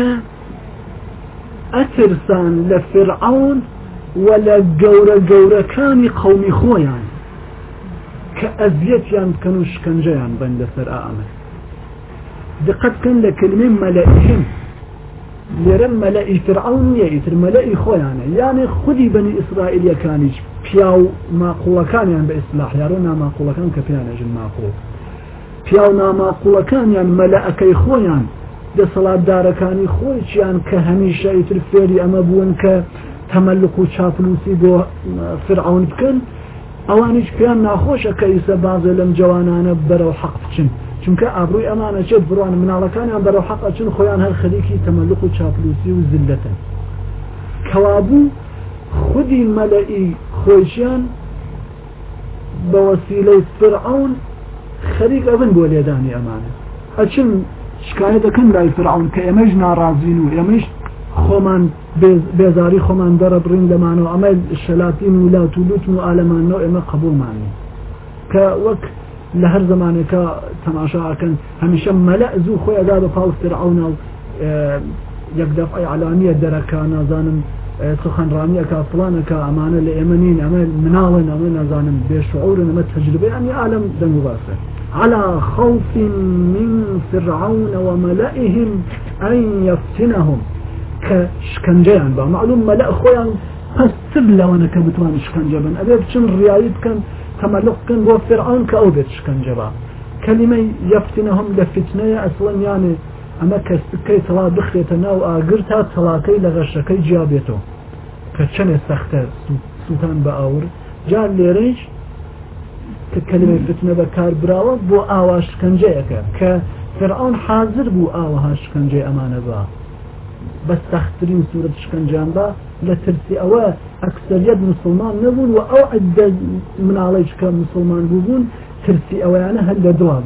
أترسان لفرعون ولا جورا جورا كان قوم خويا کە ئەزیەتیان بکەن و شکنجەیان بند لەسەر آمر دقت كان لكلمة ملائهم لرم ملائي فرعون کەن لە کلمێ مەلەئهم لێرە مەلەئی فرعون نیە ئیتر مەلەئی خۆیانە یانێ خودی بنی ئیسرائیلەکانیش پیا و ماقوڵەکانیان بە ما یارۆ ناماقوڵەکان کە پیانەژن ماقوڵ پیا و ناماقوڵەکانیان مەلەەکەی صلاة دەسەڵاتدارەکانی خۆی چیان کە هەمیشە ئیتر فيري أما بوون کە تەمەلق و چاپلوسی بۆ فرعون بکەن ئەوانش پێیان ناخۆشە کە ئیسە بازە لەم جوانانە بەرەو حەق بچن چونکە ئابرووی ئەمانە چێ بڕوان مناڵەکانیان بەرەو حەق ئەچن خۆیان هەر خەریکی تەمەلق و چاپلوسی و زلەتەن کەوابوو خودی مەلئی خۆشیان بە وەسیلەی فرعون خەریک ئەبن بۆ لێدانی ئەمانە ئەچن شکایە دەکەن لای فرعون کە ئێمەش ناڕازین و ئێمەش خمان بێزاری خمان دەرە بڕین لەمانەوە ئەمە شەلاتین میلات و لوتن و ئالەمانەوە ئێمە قبولمانی کە وەک لە هەر زمانێکە تەماشاکەن هەمیشە مەلە زوو خۆیدا بە پاڵستر ئەونا و اه، یەک دەفعی علامیە دەرەکە سخن اه، سخنڕانیەکە فڵانەکە فلان لە امانه نین ئەمە مناڵن ئەمە نازانم بشعور ئەمە تجربه ئەمی عالم دەنگ باسە على خوف من فرعون وملئهم أن يفتنهم کە شکنجەیان با معلوم مەلە خۆیان پەستر لەوانەکە بتوان شکنجە بن ئەبێ بچن ڕایی بکەن تەمەلقکن بۆ فرعان کە ئەو بێت شکنجە بە کەلیمەی یەفتینە هەم لە فتنەیە ئەسڵەن یانێ ئەمە کەسکەی تەڵا بخرێتە ناو ئاگر تا تەڵاکەی لە غەشەکەی جیا بێتەوە کە چەنێ سەختە سووتان بە ئاور جا لێرەیش کە کەلمەی فتنە بە کاربراوە بۆ ئاوا شکنجەیەەکە کە فرعون حاضر بوو ئاوەها شکنجەی ئەمانە بە بەسەختترین سوورەت شکنجاندا لە ترسی ئەوە ئەکسەریت مسلمان نەبوون و ئەو عدە مناڵی شکە مسلمان بوو ترسي اوا يعني هل لە دوا